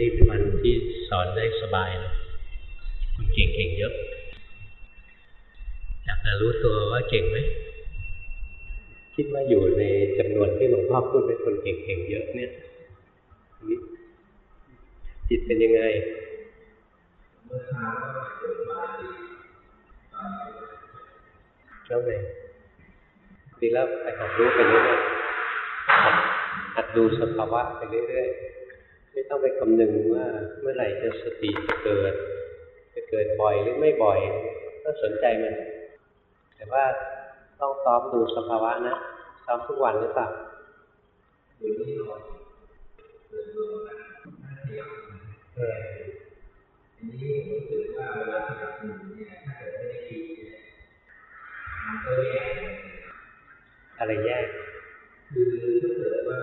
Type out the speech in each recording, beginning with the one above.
นี่เป็นวันที่สอนได้สบายนะคนเก่งๆเยอะอยากจะรู้ตัวว่าเก่งไหมคิดว่าอยู่ในจำนวนที่หลวงพ่อพูดเป็นคนเก่งๆเยอะเนี่ยจิตเป็นยังไงแล้วไงดีแล้วไปหัดรู้ไปเรื่อยๆหัดดูสภาวะไปเรื่อยๆ ไม่ต้องไปคำนึงว่าเมื่อไหร่จะสติจะเกิด จะเกิดบ่อยหรือไม่บ่อย ก็สนใจมัน แต่ว่าต้องซ้อมดูสภาวะนะซ้อมทุกวันหรือเปล่าเออนี้รู้สึกว่าเวลาที่เราดูเนี่ยถ้าเกิดไม่ได้คิดเนี่ยมันก็แยกอะไรแยกคือถ้าเกิดว่า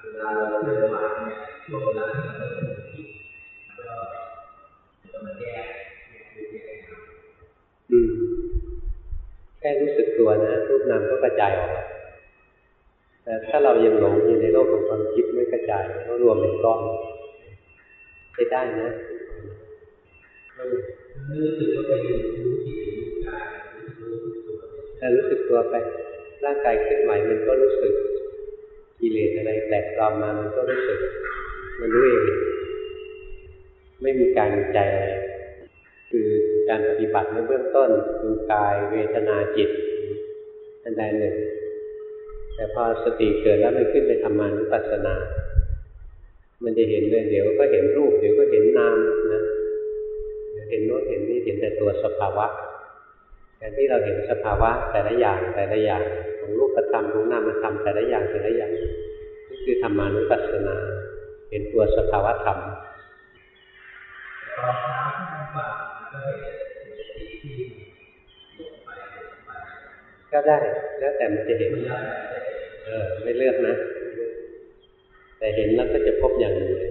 เวลาเราเคลื่อนไหวเนี่ย ช่วงเวลาที่เราไม่ได้คิดก็จะมาแยกแยกอืมแค่รู้สึกตัวนะรูปนามก็กระจายออกแต่ถ้าเรายังหลงอยู่ในโลกของความคิดไม่กระจายก็รวมเป็นก้อนใช้ได้นะรู้สึกว่าไปรู้จิตรู้กายรู้สึกตัวแต่รู้สึกตัวไปร่างกายเคลื่อนไหวมันก็รู้สึกกิเลสอะไรแตกตามมามันก็รู้สึก มันรู้เองไม่มีการมีใจอะไรคือการปฏิบัติในเบื้องต้นดูกายเวทนาจิตอันใดหนึ่ง แต่พอสติเกิดแล้วมันขึ้นไปทำมานุปัสสนา มันจะเห็นเลยเดี๋ยวก็เห็นรูป เดี๋ยวก็เห็นนามนะเห็นโน้ตเห็นนี่เห็นแต่ตัวสภาวะการที่เราเห็นสภาวะแต่ละอย่างแต่ละอย่างของรูปธรรมของนามธรรมแต่ละอย่างแต่ละอย่างนี่คือธรรมานุปัสสนา เห็นตัวสภาวธรรมก็เห็นก็ได้ แล้วแต่มันจะเห็น เออ ไม่เลือกนะ แต่เห็นแล้วก็จะพบอย่างหนึ่งเลย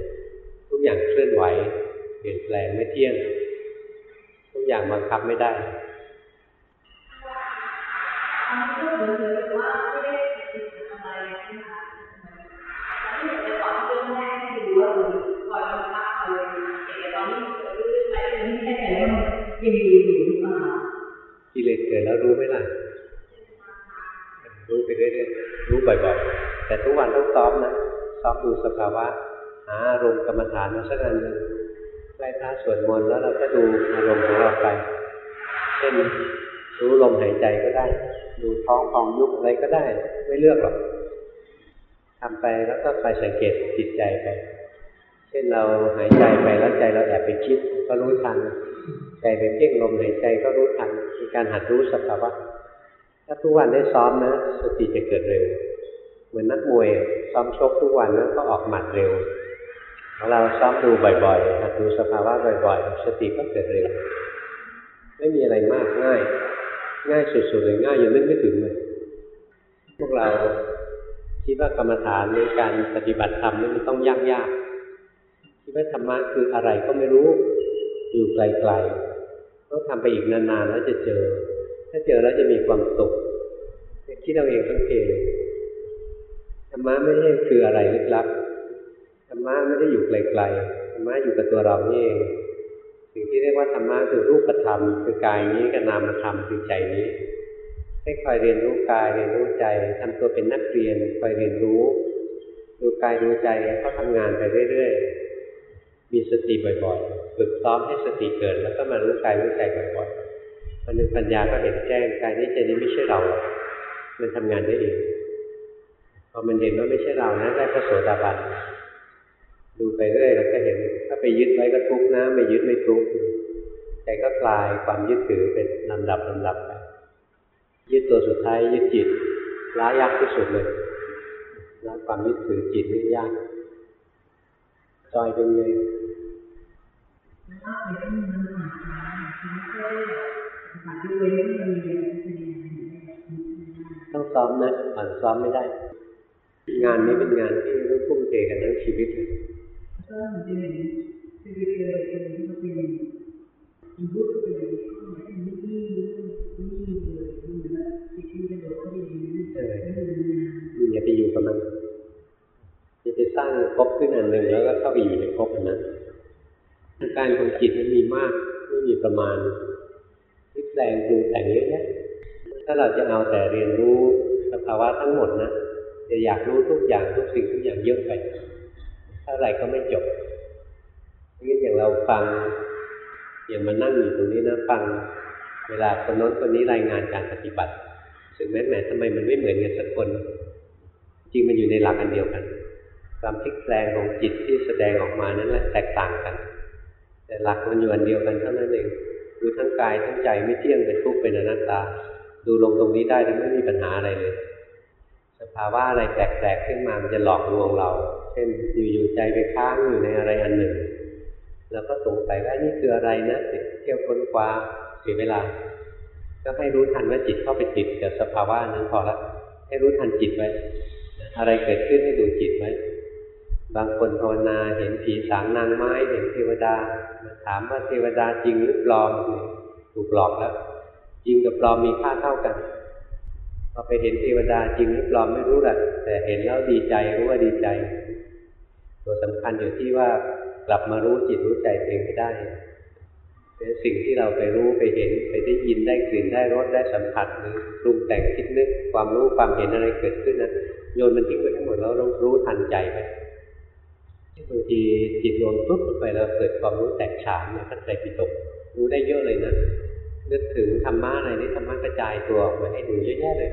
ทุกอย่างเคลื่อนไหว เปลี่ยนแปลงไม่เที่ยง ทุกอย่างบังคับไม่ได้ กิดแล้วรู้ไหมล่ะ รู้ไปเรื่อยๆรู้บ่อยๆ แต่ทุกวันต้องซ้อมนะซ้อมดูสภาวะหาอารมณ์กรรมฐานมาสักอันหนึ่งไหว้พระสวดมนต์แล้วเราก็ดูอารมณ์ของเราไปเช่นรู้ลมหายใจก็ได้ ดูท้องพองยุบอะไรก็ได้ ไม่เลือกหรอกทำไปแล้วก็ไปสังเกตจิตใจไป เช่นเราหายใจไปแล้วใจเราแอบไปคิด ก็รู้ทัน ใจไปเพ่งลมหายใจก็รู้ทันมีการหัดรู้สภาวะถ้าทุกวันได้ซ้อมนะ สติจะเกิดเร็ว เหมือนนักมวยซ้อมชกทุกวันแล้วก็ออกหมัดเร็วเราซ้อมดูบ่อยๆหัดดูสภาวะบ่อยๆ สติก็เกิดเร็ว ไม่มีอะไรมากง่าย ง่ายสุดๆเลยง่ายยังนึกไม่ถึงเลยพวกเราคิดว่ากรรมฐานในการปฏิบัติธรรมนี่มันต้องยากๆคิดว่าธรรมะคืออะไรก็ไม่รู้ อยู่ไกลๆ ต้องทำไปอีกนานๆแล้วจะเจอ ถ้าเจอแล้วจะมีความสุขคิดเอาเองทั้งเพธรรมะไม่ใช่คืออะไรลึกลับธรรมะไม่ได้อยู่ไกลๆธรรมะอยู่กับตัวเรานี่เองสิ่งที่เรียกว่าธรรมะคือรูปธรรม คือกายนี้กับนามธรรมคือใจนี้ให้คอยเรียนรู้กายเรียนรู้ใจทำตัวเป็นนักเรียนคอยเรียนรู้ ดูกายดูใจเขาทำงานไปเรื่อยๆ มีสติบ่อยๆ ฝึกซ้อมให้สติเกิด แล้วก็มารู้กายรู้ใจบ่อยๆวันหนึ่งปัญญาก็เห็นแจ้งกายนี้ใจนี้ไม่ใช่เรา มันทำงานได้เองพอมันเห็นว่าไม่ใช่เรานะได้พระโสดาบันดูไปเรื่อยแล้วก็เห็น ถ้าไปยึดไว้ก็ทุกข์นะไม่ยึดไม่ทุกข์ใจก็คลายความยึดถือเป็นลำดับลำดับไปยึดตัวสุดท้ายยึดจิตล้ายากที่สุดเลยล้าความยึดถือจิตนี่ยาก จอยเป็นไงต้องซ้อมนะผ่านซ้อมไม่ได้ งานนี้เป็นงานที่ต้องทุ่มเทกันทั้งชีวิตเลยอย่าไปอออย่าไปอยู่กับมัน ไปสร้างภพขึ้นอันหนึ่งแล้วก็เข้าไปอยู่ในภพนั้นอาการของจิตมันมีมากไม่มีประมาณคิดแรงปรุงแต่งเยอะแยะถ้าเราจะเอาแต่เรียนรู้สภาวะทั้งหมดนะจะอยากรู้ทุกอย่างทุกสิ่งทุกอย่างเยอะไปถ้าอะไรก็ไม่จบนี่อย่างเราฟัง อย่างมานั่งอยู่ตรงนี้นะฟัง เวลาคนโน้นคนนี้รายงานการปฏิบัติสึกแม้แม้ทำไมมันไม่เหมือนกันสักคน จริงมันอยู่ในหลักอันเดียวกัน ความพลิกแปลงของจิตที่แสดงออกมานั้นแหละแตกต่างกัน แต่หลักมันอยู่อันเดียวกันเท่านั้นเองดูทั้งกายทั้งใจไม่เที่ยงเป็นทุกข์เป็นอนัตตา ดูลงตรงนี้ได้แล้วไม่มีปัญหาอะไรเลย สภาวะอะไรแปลกๆขึ้นมามันจะหลอกลวงเรา เช่นอยู่ๆใจไปค้างอยู่ในอะไรอันหนึ่งเราก็สงสัยว่านี่คืออะไรนะเที่ยวค้นคว้าเสียเวลา ก็ให้รู้ทันว่าจิตเข้าไปติดกับสภาวะนั้นพอละให้รู้ทันจิตไว้ อะไรเกิดขึ้นให้ดูจิตไว้ บางคนภาวนาเห็นผีสางนางไม้เห็นเทวดา ถามว่าเทวดาจริงหรือปลอมถูกหลอกแล้วจริงกับปลอมมีค่าเท่ากันพอไปเห็นเทวดาจริงหรือปลอมไม่รู้แหละแต่เห็นแล้วดีใจรู้ว่าดีใจ ตัวสำคัญอยู่ที่ว่ากลับมารู้จิตรู้ใจเองได้เป็นสิ่งที่เราไปรู้ไปเห็นไปได้ยินได้กลิ่นได้รสได้สัมผัสหรือปรุงแต่งคิดนึกความรู้ความเห็นอะไรเกิดขึ้นนะโยนมันทิ้งไปทั้งหมดแล้วรู้ทันใจไป บางทีจิตรวมปุ๊บไปแล้วเกิดความรู้แตกฉานเนี่ยท่านใจปิตกรู้ได้เยอะเลยนะนึกถึงธรรมะอะไรนี่ธรรมะกระจายตัวออกมาให้ดูเยอะแยะเลย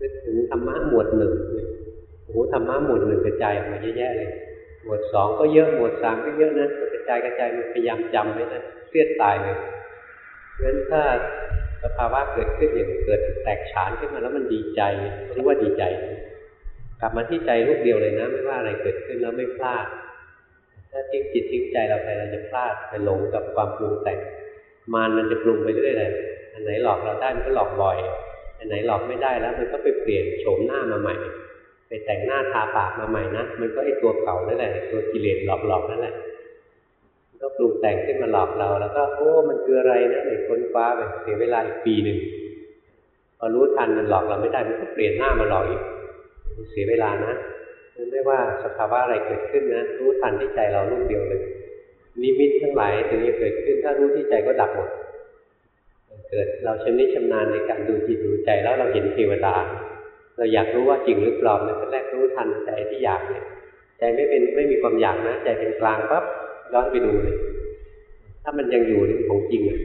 นึกถึงธรรมะหมวดหนึ่งโอ้โหธรรมะหมวดหนึ่งกระจายออกมาเยอะแยะเลย หมวดสองก็เยอะหมวดสามก็เยอะนะกระจายกระจายมันพยายามจำไว้นะเครียดตายเลยเพราะฉะนั้นถ้าสภาวะเกิดขึ้นอย่างเกิดแตกฉานขึ้นมาแล้วมันดีใจรู้ว่าดีใจ กลับมาที่ใจลูกเดียวเลยนะ ไม่ว่าอะไรเกิดขึ้นแล้วไม่พลาด ถ้าทิ้งจิตทิ้งใจเราไปเราจะพลาดไปหลงกับความปรุงแต่งมารมันจะปรุงไปเรื่อยเลยอันไหนหลอกเราได้มันก็หลอกบ่อย อันไหนหลอกไม่ได้แล้ว มันก็ไปเปลี่ยนโฉมหน้ามาใหม่ ไปแต่งหน้าทาปากมาใหม่นะ มันก็ไอตัวเก่านั่นแหละตัวกิเลสหลอกๆนั่นแหละก็ปรุงแต่งขึ้นมาหลอกเราแล้วก็โอ้ มันคืออะไรนะไอ้ค้นคว้าไปเสียเวลาอีกปีหนึ่งพอรู้ทันมันหลอกเราไม่ได้มันก็เปลี่ยนหน้ามาหลอกอีก เสียเวลานะไม่ว่าสภาวะอะไรเกิดขึ้นนะรู้ทันที่ใจเราลูกเดียวเลยนิมิตทั้งหลายถึงจะเกิดขึ้น ถ้ารู้ที่ใจก็ดับหมดเกิดเราชำนิชำนาญในการดูจิตดูใจแล้วเราเห็นเทวดา เราอยากรู้ว่าจริงหรือปลอมเนี่ยแรกรู้ทันใจที่อยากเนี่ยใจไม่เป็นไม่มีความอยากนะใจเป็นกลางปั๊บย้อนไปดูเลย ถ้ามันยังอยู่นี่ของจริงอะ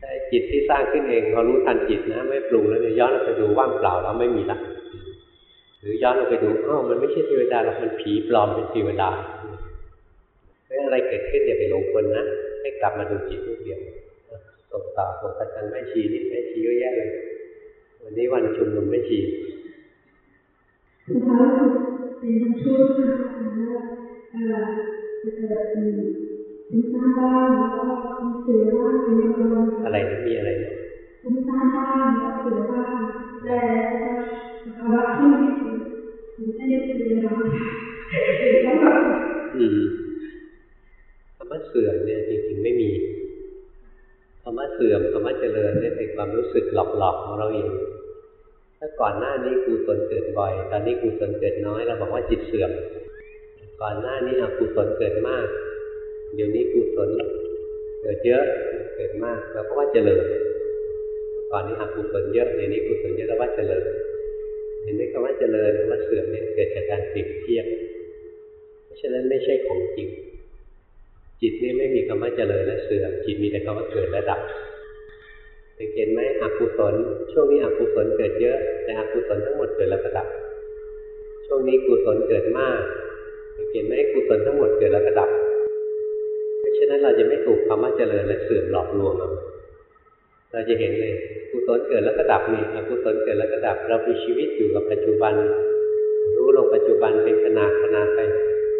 แต่จิตที่สร้างขึ้นเองพอรู้ทันจิตนะ ไม่ปรุงแล้วเนี่ยย้อนไปดูว่างเปล่าแล้วไม่มีละ หรือย้อนไปดูอ้าวมันไม่ใช่เทวดาหรอกมันผีปลอมเป็นเทวดาไม่อะไรเกิดขึ้นอย่าไปหลงคนนะให้กลับมาดูจิตทุกเดียวส่งต่อส่งประจันไม่ชีนี่ไม่ชีเยอะแยะเลย วันนี้วันชุมนุมไม่ชีคุณพระเป็นทั้งช่วยค่ะจะเกิดมีสร้างบ้านแล้วก็มีเสือบ้านมีอะไรมีอะไรมีสร้างบ้านแล้วเสือบ้านแต่ภาวะที่มี ไม่ได้เสือบ้านอืมคำว่าเสื่อมเนี่ยจริงๆไม่มีคำว่าเสื่อมคำว่าเจริญเนี่ยเป็นความรู้สึกหลอกๆของเราเองถ้าก่อนหน้านี้กุศลเกิดบ่อย ตอนนี้กุศลเกิดน้อย เราบอกว่าจิตเสื่อม ก่อนหน้านี้อกุศลเกิดมาก เดี๋ยวนี้กุศลเกิดเยอะเกิดมากเราก็ว่าเจริญ ก่อนนี้อกุศลเยอะเดี๋ยวนี้กุศลเยอะเราว่าเจริญ เห็นไหมคำว่าเจริญคำว่าเสื่อมเนี่ยเกิดจากการเปรียบเทียบ เพราะฉะนั้นไม่ใช่ของจริง จิตนี่ไม่มีคำว่าเจริญและเสื่อม จิตมีแต่คำว่าเกิดและดับสังเกตไหมอกุศลช่วงนี้อกุศลเกิดเยอะ แต่อกุศลทั้งหมดเกิดแล้วก็ดับ ช่วงนี้กุศลเกิดมากสังเกตไหมกุศลทั้งหมดเกิดแล้วก็ดับ เพราะฉะนั้นเราจะไม่ถูกคำว่าเจริญและเสื่อมหลอกลวงเรา เราจะเห็นเลยกุศลเกิดแล้วก็ดับนี่อกุศลเกิดแล้วก็ดับ เรามีชีวิตอยู่กับปัจจุบัน รู้ลงปัจจุบันเป็นขณะขณะไป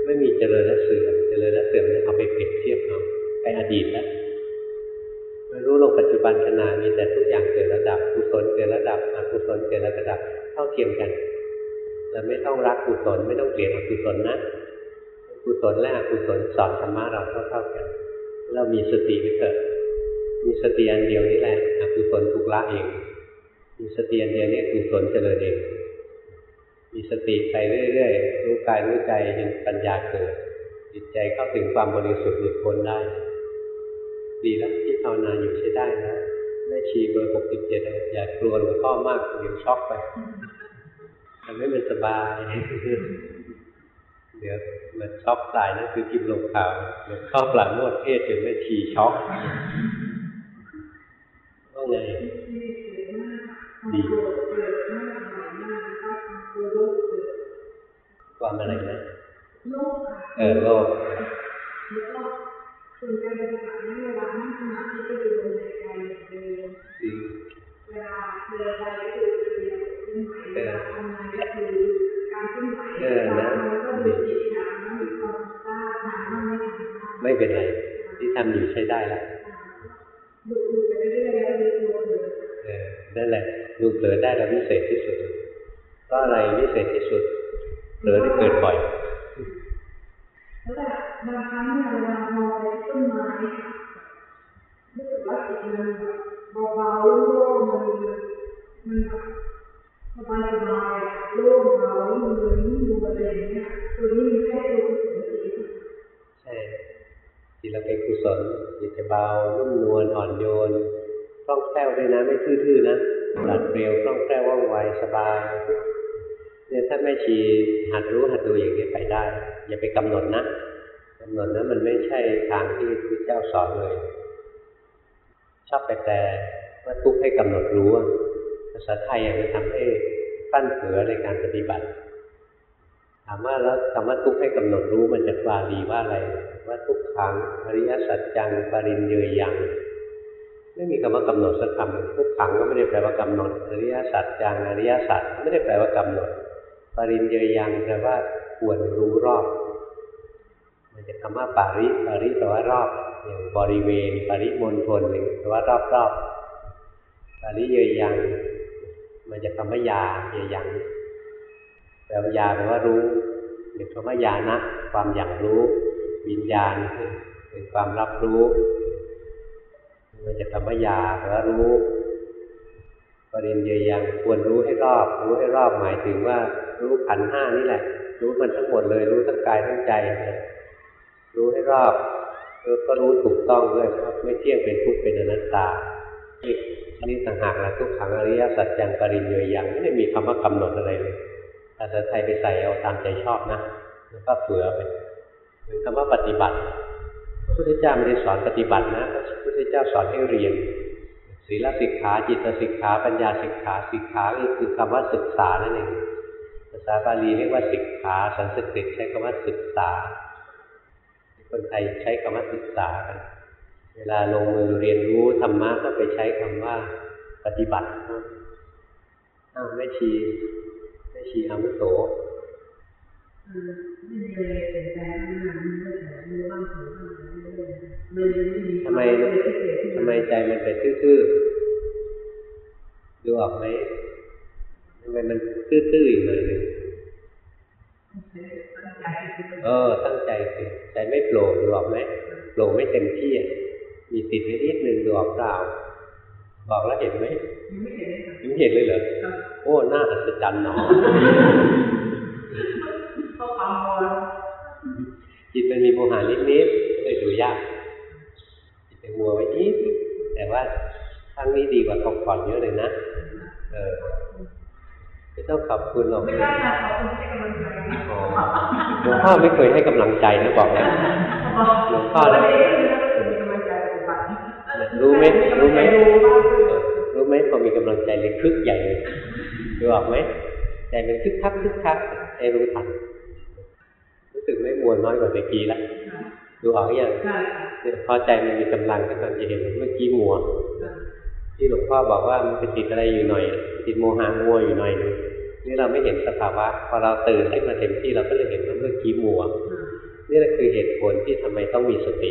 ไม่มีเจริญและเสื่อมเจริญและเสื่อมเอาไปเปรียบเทียบเอาไปอดีตแล้วรู้ลงปัจจุบันขณะมีแต่ทุกอย่างเกิดระดับกุศลเกิดระดับอกุศลเกิดระดับ เท่าเทียมกันเราไม่ต้องรักกุศลไม่ต้องเกลียดอกุศลนะกุศลและอกุศลสอนธรรมะเราเท่าๆกัน เรามีสติไปเถิด มีสติอันเดียวนี่แหละอกุศลถูกละเอง มีสติอันเดียวนี่กุศลเจริญเอง มีสติไปเรื่อยๆรู้กายรู้ใจจนปัญญาเกิดจิตใจเข้าถึงความบริสุทธิ์หลุดพ้นได้ ดีแล้วที่ภาวนาอยู่ใช้ได้นะแม่ชีเบอร์หกสิบเจ็ดอย่ากลัวหลวงพ่อมากเดี๋ยวช็อกไปทำให้มันสบาย เดี๋ยวมันช็อกตายนั่นคือกินลงข่าวหลวงพ่อปราโมทเทศจนแม่ชีช็อก ไงดีความอะไรนะโลกค่ะเออโลกแล้วก็ส่วนการปฏิบัติในเวลานั่งสมาธิก็ดูลมหายใจอย่างเดียวอืมเวลาเดินไปก็ดูเดียวเคลื่อนไหวเวลาทำงานก็คือการเคลื่อนไหวเออนะแล้วก็ดูจิตถามว่มีความกล้าทำบ้างไม่ทำไม่เป็นไร ที่ทำอยู่ใช้ได้แล้วดู นั่นแหละดูเผลอได้แล้ววิเศษที่สุดเพราะอะไรวิเศษที่สุดเผลอได้เกิดบ่อยแล้วแบบบางครั้งเนี่ยเวลามองไปที่ต้นไม้รู้สึกว่าจิตมันแบบเบาๆโล่งๆมันมันสบายสบายๆโล่งเบามันเลยนิ่งดูอะไรอย่างเงี้ยตัวนี้มีแค่ตัวกุศลจิตใช่จิตเราเป็นกุศลจิตจะเบานุ่มนวลอ่อนโยน คล่องแคล่วด้วยนะไม่ทื่อๆนะหลัดเร็วคล่องแคล่วว่องไวสบายเนี่ยถ้าแม่ชีหัดรู้หัดดูอย่างนี้ไปได้ อย่าไปกำหนดนะกำหนดนะมันไม่ใช่ทางที่พระเจ้าสอนเลย ชอบไปแปลว่าทุกข์ให้กำหนดรู้ภาษาไทยอะมันทำให้ฟั่นเฟือในการปฏิบัติถามว่าแล้วคำว่าทุกข์ให้กำหนดรู้มันจะบาลีว่าอะไร ว่าทุกขังอริยสัจจังปรินเยยยัง ไม่มีคำว่ากำหนดสักคำทุกขังก็ไม่ได้แปลว่ากำหนดอริยสัจจังอริยสัจไม่ได้แปลว่ากำหนด ปรินเยยยังแปลว่าควรรู้รอบ มันจะคำว่าปาริปาริแปลว่ารอบอย่างบริเวณ ปริมณฑลหนึ่งแปลว่ารอบรอบปาริเยยยัง มันจะคำว่ายาเยยยังแปลว่ายาแปลว่ารู้หรือคำว่ายานะ ความอย่างรู้วิญญาณเป็นความรับรู้ มันจะคำว่ายาแปลว่ารู้ปริญเยยังควรรู้ให้รอบ รู้ให้รอบหมายถึงว่า รู้ขันห้านี่แหละ รู้มันทั้งหมดเลย รู้ทั้งกายทั้งใจ รู้ให้รอบแล้วก็รู้ถูกต้องด้วยว่าไม่เที่ยงเป็นทุกข์เป็นอนัตตานี่นี่ต่างหากละทุกขังอริยสัจจังปริญเยยังไม่ได้มีคำว่ากำหนดอะไรเลยภาษาไทยไปใส่เอาตามใจชอบนะแล้วก็เฟือไปหมือคำว่าปฏิบัติ พระพุทธเจ้าไม่ได้สอนปฏิบัตินะพระพุทธเจ้าสอนให้เรียน ศีลสิกขาจิตสิกขาปัญญาสิกขาสิกขาก็คือคำว่าศึกษานั่นเองภาษาบาลีเรียกว่าสิกขาสันสกฤตใช้คำว่าศึกษา คนไทยใช้คำว่าศึกษากันเวลาลงมือเรียนรู้ธรรมะก็ไปใช้คำว่าปฏิบัติอ้าวแม่ชีแม่ชีอาวุโสไม่มีอะไรเป็นแปลงมากมันก็แต่รู้บ้างเผลอบ้าง เรื่อยๆมันไม่มีทำไมอะไรพิเศษที่ทำไมใจมันไปทื่อๆ ดูออกไหมทำไมมันทื่อๆอยู่เลยตั้งใจที่จะเออ ตั้งใจสิใจไม่โปร่งดูออกไหมโปร่งไม่เต็มที่อะมีติดไว้นิดนึงดูออกเปล่า บอกแล้วเห็นไหมยังไม่เห็นเลยค่ะยังไม่เห็นเลยเหรอครับโอ้น่าอัศจรรย์หนอข้อความมอจิตมันมีโมหะนิดๆก็เลย ดูยากจิตเป็นมัวไว้นิดนึงแต่ว่าครั้งนี้ดีกว่าตกก่อนเยอะเลยนะเออไม่ต้องขอบคุณหรอกไม่ได้ค่ะขอบคุณให้กำลังใจอ๋อหลวงพ่อไม่เคยให้กำลังใจนะบอกนะหลวงพ่อเลเลยยมีกำลังใจปฏิบัติรู้ไหมรู้ไหมรู้บ้างเออรู้ไหมพอมีกำลังใจเลยคึกใหญ่เลยดูออกไหมใจมันคึกคักคึกคักใจรู้ทันรู้สึกไม่มวนน้อยกว่าเมื่อกี้ละ ดูออกยังใช่ค่ะเนี่ยพอใจมันมีกำลังขึ้นมาจะเห็นเมื่อกี้มัวที่หลวงพ่อบอกว่ามันไปติดอะไรอยู่หน่อยติดโมหะมัวอยู่หน่อยนึงนี่เราไม่เห็นสภาวะ พอเราตื่นขึ้นมาเต็มที่เราก็เลยเห็นว่าเมื่อกี้มัวนี่แหละคือเหตุผลที่ทำไมต้องมีสติ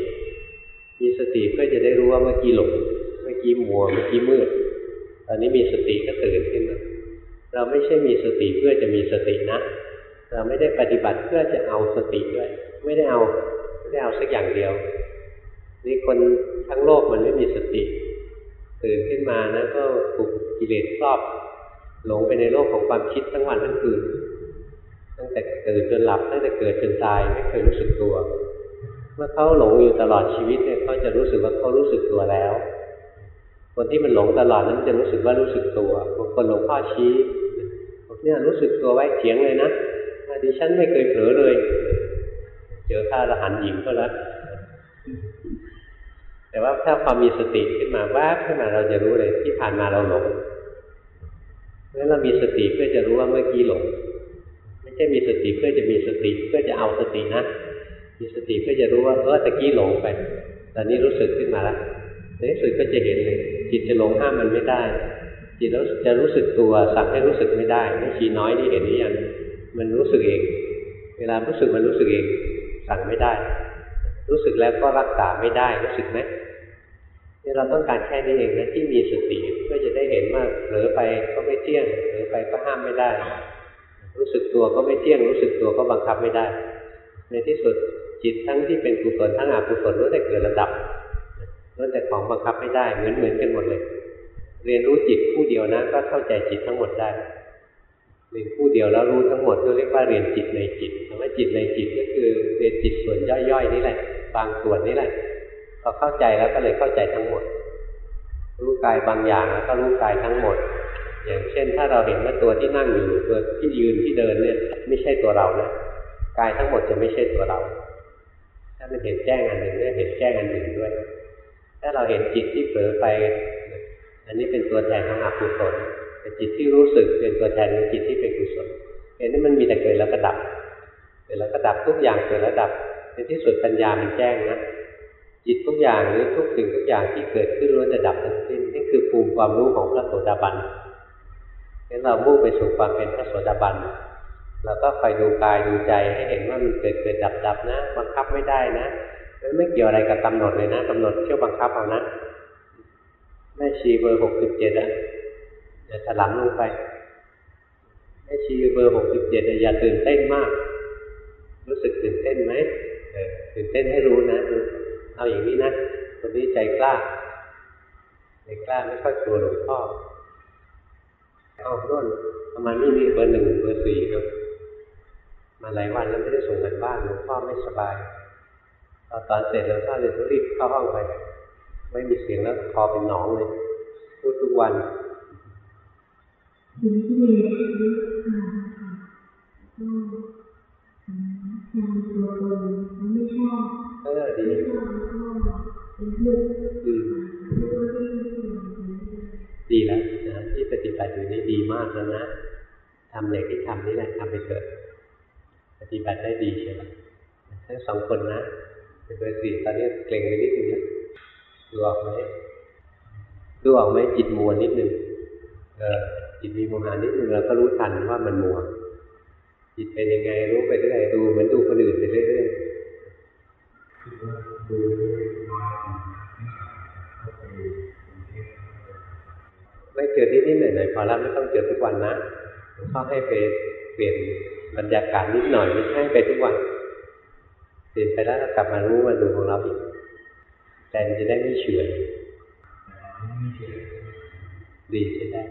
มีสติเพื่อจะได้รู้ว่าเมื่อกี้หลงเมื่อกี้มัวเมื่อกี้มืด ตอนนี้มีสติก็ตื่นขึ้นมาเราไม่ใช่มีสติเพื่อจะมีสตินะ เราไม่ได้ปฏิบัติเพื่อจะเอาสติด้วย ไม่ได้เอา ไม่ได้เอาสักอย่างเดียว นี่คนทั้งโลกมันไม่มีสติตื่นขึ้นมานะก็ถูกกิเลสครอบ หลงไปในโลกของความคิดทั้งวันทั้งคืนตั้งแต่ตื่นจนหลับตั้งแต่เกิดจนตายไม่เคยรู้สึกตัว เมื่อเขาหลงอยู่ตลอดชีวิตเนี่ยเขาจะรู้สึกว่าเขารู้สึกตัวแล้ว คนที่มันหลงตลอดนั้นจะรู้สึกว่ารู้สึกตัวบางคนหลวงพ่อชี้บอกเนี่ยรู้สึกตัวไว้เถียงเลยนะดิฉันไม่เคยเผลอเลย เจอข้าละหันหญิงก็แล้วแต่ว่าถ้าพอมีสติขึ้นมาแวบขึ้นมาเราจะรู้เลยที่ผ่านมาเราหลงเพราะฉะนั้นเรามีสติเพื่อจะรู้ว่าเมื่อกี้หลงไม่ใช่มีสติเพื่อจะมีสติเพื่อจะเอาสตินะมีสติเพื่อจะรู้ว่าเออตะกี้หลงไปตอนนี้รู้สึกขึ้นมาแล้วในที่สุดก็จะเห็นเลยจิตจะหลงห้ามมันไม่ได้ จิตแล้วจะรู้สึกตัวสั่งให้รู้สึกไม่ได้ไม่ชีน้อยนี่เห็นหรือยังมันรู้สึกเอง เวลารู้สึกมันรู้สึกเอง สั่งไม่ได้ รู้สึกแล้วก็รักษาไม่ได้รู้สึกไหมนี่เราต้องการแค่นี้เองนะที่มีสติเพื่อจะได้เห็นว่าเผลอไปก็ไม่เที่ยงเผลอไปก็ห้ามไม่ได้ รู้สึกตัวก็ไม่เที่ยง รู้สึกตัวก็บังคับไม่ได้ ในที่สุดจิตทั้งที่เป็นกุศลทั้งอกุศลล้วนแต่เกิดระดับล้วนแต่ของบังคับไม่ได้เหมือนเหมือนกันหมดเลย เรียนรู้จิตผู้เดียวนะก็เข้าใจจิตทั้งหมดได้ เรียนผู้เดียวแล้วรู้ทั้งหมดก็เรียกว่าเรียนจิตในจิตคำว่าจิตในจิตก็คือเรียนจิตส่วนย่อยๆนี่แหละ บางส่วนนี่แหละพอเข้าใจแล้วก็เลยเข้าใจทั้งหมด รู้กายบางอย่างแล้วก็รู้กายทั้งหมด อย่างเช่น ถ้าเราเห็นว่าตัวที่นั่งอยู่ตัวที่ยืนที่เดินเนี่ยไม่ใช่ตัวเรานะกายทั้งหมดจะไม่ใช่ตัวเรา ถ้ามันเห็นแจ้งอันหนึ่งเนี่ยเห็นแจ้งอันหนึ่งด้วย ถ้าเราเห็นจิตที่เผลอไป อันนี้เป็นตัวแทนของอกุศล แต่จิตที่รู้สึกเป็นตัวแทนของจิตที่เป็นกุศลเห็นนี่มันมีแต่เกิดแล้วก็ดับเกิดแล้วก็ดับทุกอย่างเกิดแล้วดับในที่สุดปัญญามันแจ้งนะจิตทุกอย่างหรือทุกสิ่งทุกอย่างที่เกิดขึ้นล้วนจะดับทั้งสิ้นนี่คือภูมิความรู้ของพระโสดาบันงั้นเรามุ่งไปสู่ความเป็นพระโสดาบันเราก็คอยดูกายดูใจให้เห็นว่ามันเกิดเกิดดับดับนะบังคับไม่ได้นะไม่เกี่ยวอะไรกับกำหนดเลยนะกำหนดเที่ยวบังคับเอานะแม่ชีเบอร์หกสิบเจ็ดอะ อย่าถลำลงไปแม่ชีเบอร์หกสิบเจ็ดอย่าตื่นเต้นมาก รู้สึกตื่นเต้นไหมเออตื่นเต้นให้รู้นะเอาอย่างนี้นะคนนี้ใจกล้าใจกล้าไม่ค่อยกลัวหลวงพ่อเอาด้นประมาณนี้นี่เบอร์หนึ่งเบอร์สี่ครับมาหลายวันแล้วไม่ได้ส่งกันบ้านหลวงพ่อไม่สบายตอนตอนเสร็จหลวงพ่อเลยรีบเข้าห้องไป ไม่มีเสียงแล้วคอเป็นหนองเลยพูดทุกวัน สิ่งที่มีชีวิตค่ะก็ยังตัวตนไม่ชอบเออดีไม่ชอบก็เป็นเพื่อนอืมดีแล้วนะที่ปฏิบัติอยู่นี่ดีมากแล้วนะทำอย่างที่ทำนี่แหละทำไปเถอะปฏิบัติได้ดีใช่ไหมทั้งสองคนนะเป็นเบอร์สี่ตอนนี้เกรงไปนิดนึงนะดูออกไหมดูออกไหมจิตมัวนิดนึงเออ จิตมีโมัวนิดนึงเราก็รู้ทันว่ามันมัวจิตเป็นยังไงรู้ไปเรื่อยดูเหมือนดูคนอื่นไปเรื่อยไม่เจอนิดนิดหน่อยหน่อยพอแล้วไม่ต้องเจอทุกวันนะหลวงพ่อให้ไปเปลี่ยนบรรยากาศนิดหน่อยไม่ใช่ไปทุกวันเปลี่ยนไปแล้วก็กลับมารู้มาดูของเราอีกใจมันจะได้ไม่เฉื่อยดีใช่ได้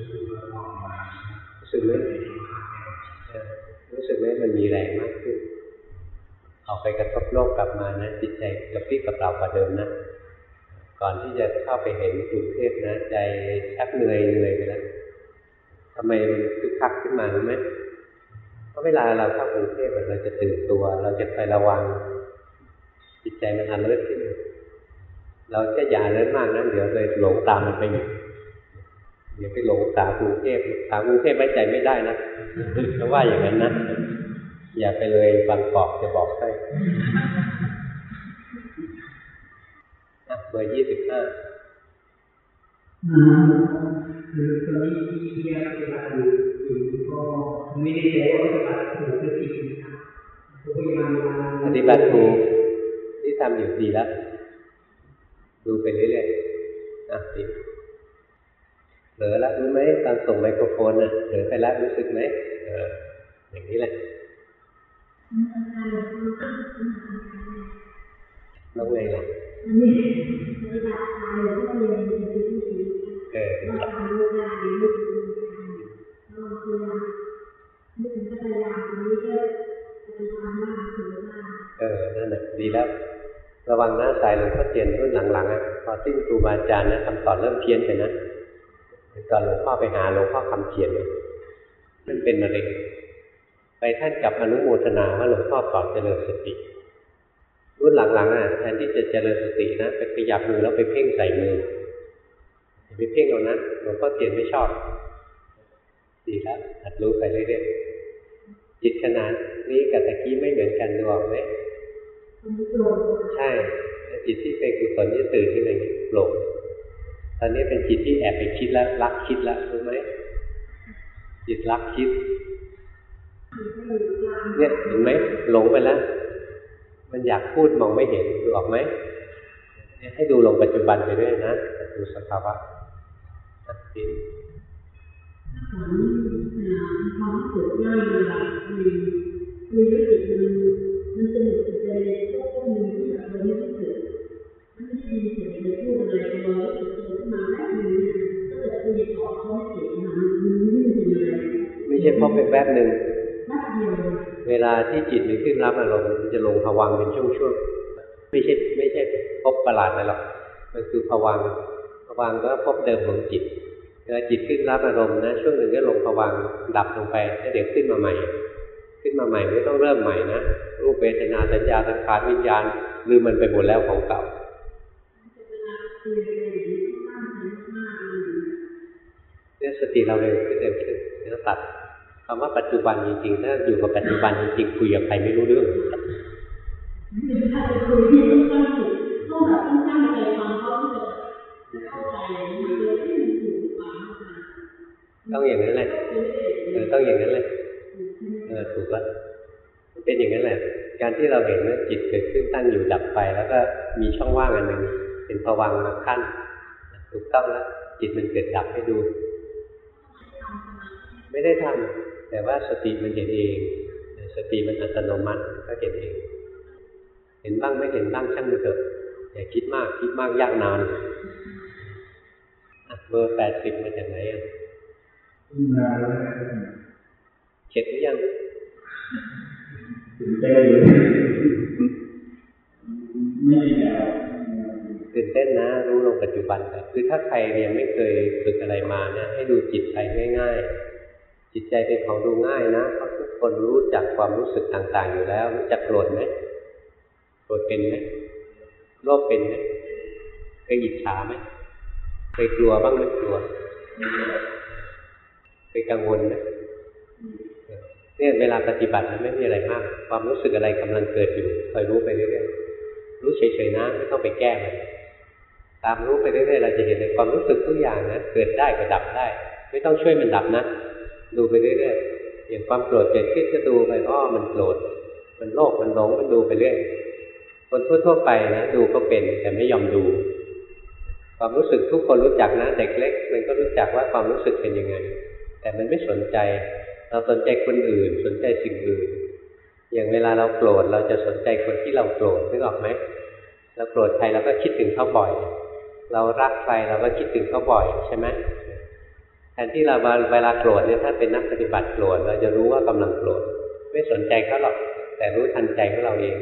รู้สึกไหมรู้สึกไหมมันมีแรงมากขึ้นออกไปกระทบโลกกลับมานะจิตใจกระพริบกระเปล่ากว่าเดิมนะก่อนที่จะเข้าไปเห็นกรุงเทพนะ ใจชักเหนื่อยเหนื่อยไปแล้วทำไมมันคึกคักขึ้นมารู้ไหมเพราะเวลาเราเข้ากรุงเทพเราจะตื่นตัว เราจะไประวัง จิตใจมันอันเลิศขึ้นเราจะอย่าเลิศมากนะเดี๋ยวเลยหลงตามมันไปอีก เดี๋ยวไปหลงสาวกรุงเทพสาวกรุงเทพไว้ใจไม่ได้นะเพราะว่าอย่างนั้นนะอย่าไปเลยบางกอกจะบอกให้อะเบอร์ยี่สิบห้าคือตอนนี้ที่ยาปฏิบัติอยู่อยู่ก็ไม่ได้ใจว่าปฏิบัติถูกหรือผิดนะครับพยายามปฏิบัติถูกที่ทำอยู่ดีแล้วดูไปเรื่อยๆอะดีเผลอแล้วรู้ไหมตอนส่งไมโครโฟนน่ะเผลอไปแล้วรู้สึกไหมเอออย่างนี้แหละแล้วไงล่ะอันนี้ปฏิบัติตายแล้วก็เรียนเป็นวิธีเออว่าการรู้ได้รู้สึกก็พยายามนึกถึงพยายามตรงนี้ก็ปฏิบัติมากถือว่าเเออ นั่นแหละดีแล้ว ระวังหน้าสายหลวงพ่อเตียนรุ่นหลังๆอะพอสิ้นครูบาอาจารย์นะคำสอนเริ่มเพี้ยนไปนะ ตอนหลวงพ่อไปหาหลวงพ่อคำเขียนเลยมันเป็นมะเร็งไปท่านกับอนุโมทนาว่าหลวงพ่อสอนเจริญสติรุ่นหลังๆอะแทนที่จะเจริญสตินะไปขยับมือแล้วไปเพ่งใส่มือไปเพ่งเอานะหลวงพ่อเตียนไม่ชอบดีแล้วหัดรู้ไปเรื่อยๆจิตขนาดนี้กับตะกี้ไม่เหมือนกันดูออกไหมใช่ จิตที่เป็นกุศลที่ตื่นขึ้นมาอย่างนี้โปร่ง ตอนนี้เป็นจิตที่แอบไปคิดแล้วรักคิดแล้วรู้ไหมจิตรักคิดเนี่ยเห็นไหมหลงไปแล้ว มันอยากพูดมองไม่เห็นดูออกไหมให้ดูลงปัจจุบันไปด้วยนะดูสภาวะจิตความรู้สึกง่ายเวลามีมีรู้สึกมันมันสนุกใจก็มีที่แบบเราไม่รู้สึกมันไม่ได้ยินเสียงเลยพูดอะไรเรารู้สึก ไม่ได้ยินอะไรไม่ใช่พบเป็นแป๊บหนึ่ง เวลาที่จิตมันขึ้นรับอารมณ์มันจะลงภวังเป็นช่วงๆ ไม่ใช่ไม่ใช่พบประหลาดอะไรหรอก มันคือภวังค์ภวังก็พบเดิมของจิต เวลาจิตขึ้นรับอารมณ์นะช่วงหนึ่งก็ลงภวังดับลงไปแล้วเดี๋ยวขึ้นมาใหม่ ขึ้นมาใหม่ไม่ต้องเริ่มใหม่นะ รูปเวทนาสัญญาสังขารวิญญาณลืมมันไปหมดแล้วของเก่า นี่สติเราเร็วขึ้นเร็วขึ้นแล้วตัดคำว่าปัจจุบันจริงๆถ้าอยู่กับปัจจุบันจริงๆคุยกับใครไม่รู้เรื่องต้องตั้งจิตต้องแบบต้งตั้งใจฟังเขาจะเข้าใจมันเลยที่มันถูกฟังต้องอย่างนั้นแหละเออต้องอย่างนั้นแหละเออถูกแล้วเป็นอย่างนั้นแหละ การที่เราเห็นว่าจิตเกิดขึ้นตั้งอยู่ดับไป แล้วก็มีช่องว่างอันหนึ่งเป็นภวังมาขั้นถูกต้องแล้วจิตมันเกิดดับให้ดู ไม่ได้ทำแต่ว่าสติมันเห็นเอง สติมันอัตโนมัติก็เห็นเอง เห็นบ้างไม่เห็นบ้างช่างมันเถอะอย่าคิดมากคิดมากยากนานเบอร์แปดสิบมาจากไหนอะมาแล้วเข็ดหรือยังตื่นเต้นไม่ได้แล้ตื่นเต้นนะ รู้ลงปัจจุบันไปคือถ้าใครยังไม่เคยฝึกอะไรมาเนี่ยให้ดูจิตไปง่าย ๆ จิตใจเป็นของดูง่ายนะเพราะทุกคนรู้จักความรู้สึกต่างๆ อยู่แล้วรู้จักโกรธไหมโกรธเป็นไหมโลภเป็นไหมเคยอิจฉาไหมเคยกลัวบ้างไหมกลัวเคยกังวลไหมเนี่ยเวลาปฏิบัติมันไม่มีอะไรมาก ความรู้สึกอะไรกำลังเกิดอยู่คอยรู้ไปเรื่อยๆรู้เฉยๆนะไม่ต้องไปแก้มันตามรู้ไปเรื่อยๆเราจะเห็นเลยความรู้สึกทุกอย่างนะเกิดได้ก็ดับได้ ไม่ต้องช่วยมันดับนะ ดูไปเรื่อยๆอย่างความโกรธเกิดขึ้นก็ดูไปอ้อมันโกรธมันโลภมันหลงมันดูไปเรื่อยคนทั่วๆไปนะดูก็เป็นแต่ไม่ยอมดู ความรู้สึกทุกคนรู้จักนะเด็กเล็ก มันก็รู้จักว่าความรู้สึกเป็นยังไง แต่มันไม่สนใจ เราสนใจคนอื่น สนใจสิ่งอื่น อย่างเวลาเราโกรธเราจะสนใจคนที่เราโกรธนึกออกไหมเราโกรธใครเราก็คิดถึงเขาบ่อย เรารักใครเราก็คิดถึงเขาบ่อยใช่ไหม นที่เราเวลาโกรธเนี่ยถ้าเป็นนักปฏิบัติโกรธเราจะรู้ว่ากำลังโกรธไม่สนใจเขาหรอกแต่รู้ทันใจของเราเอง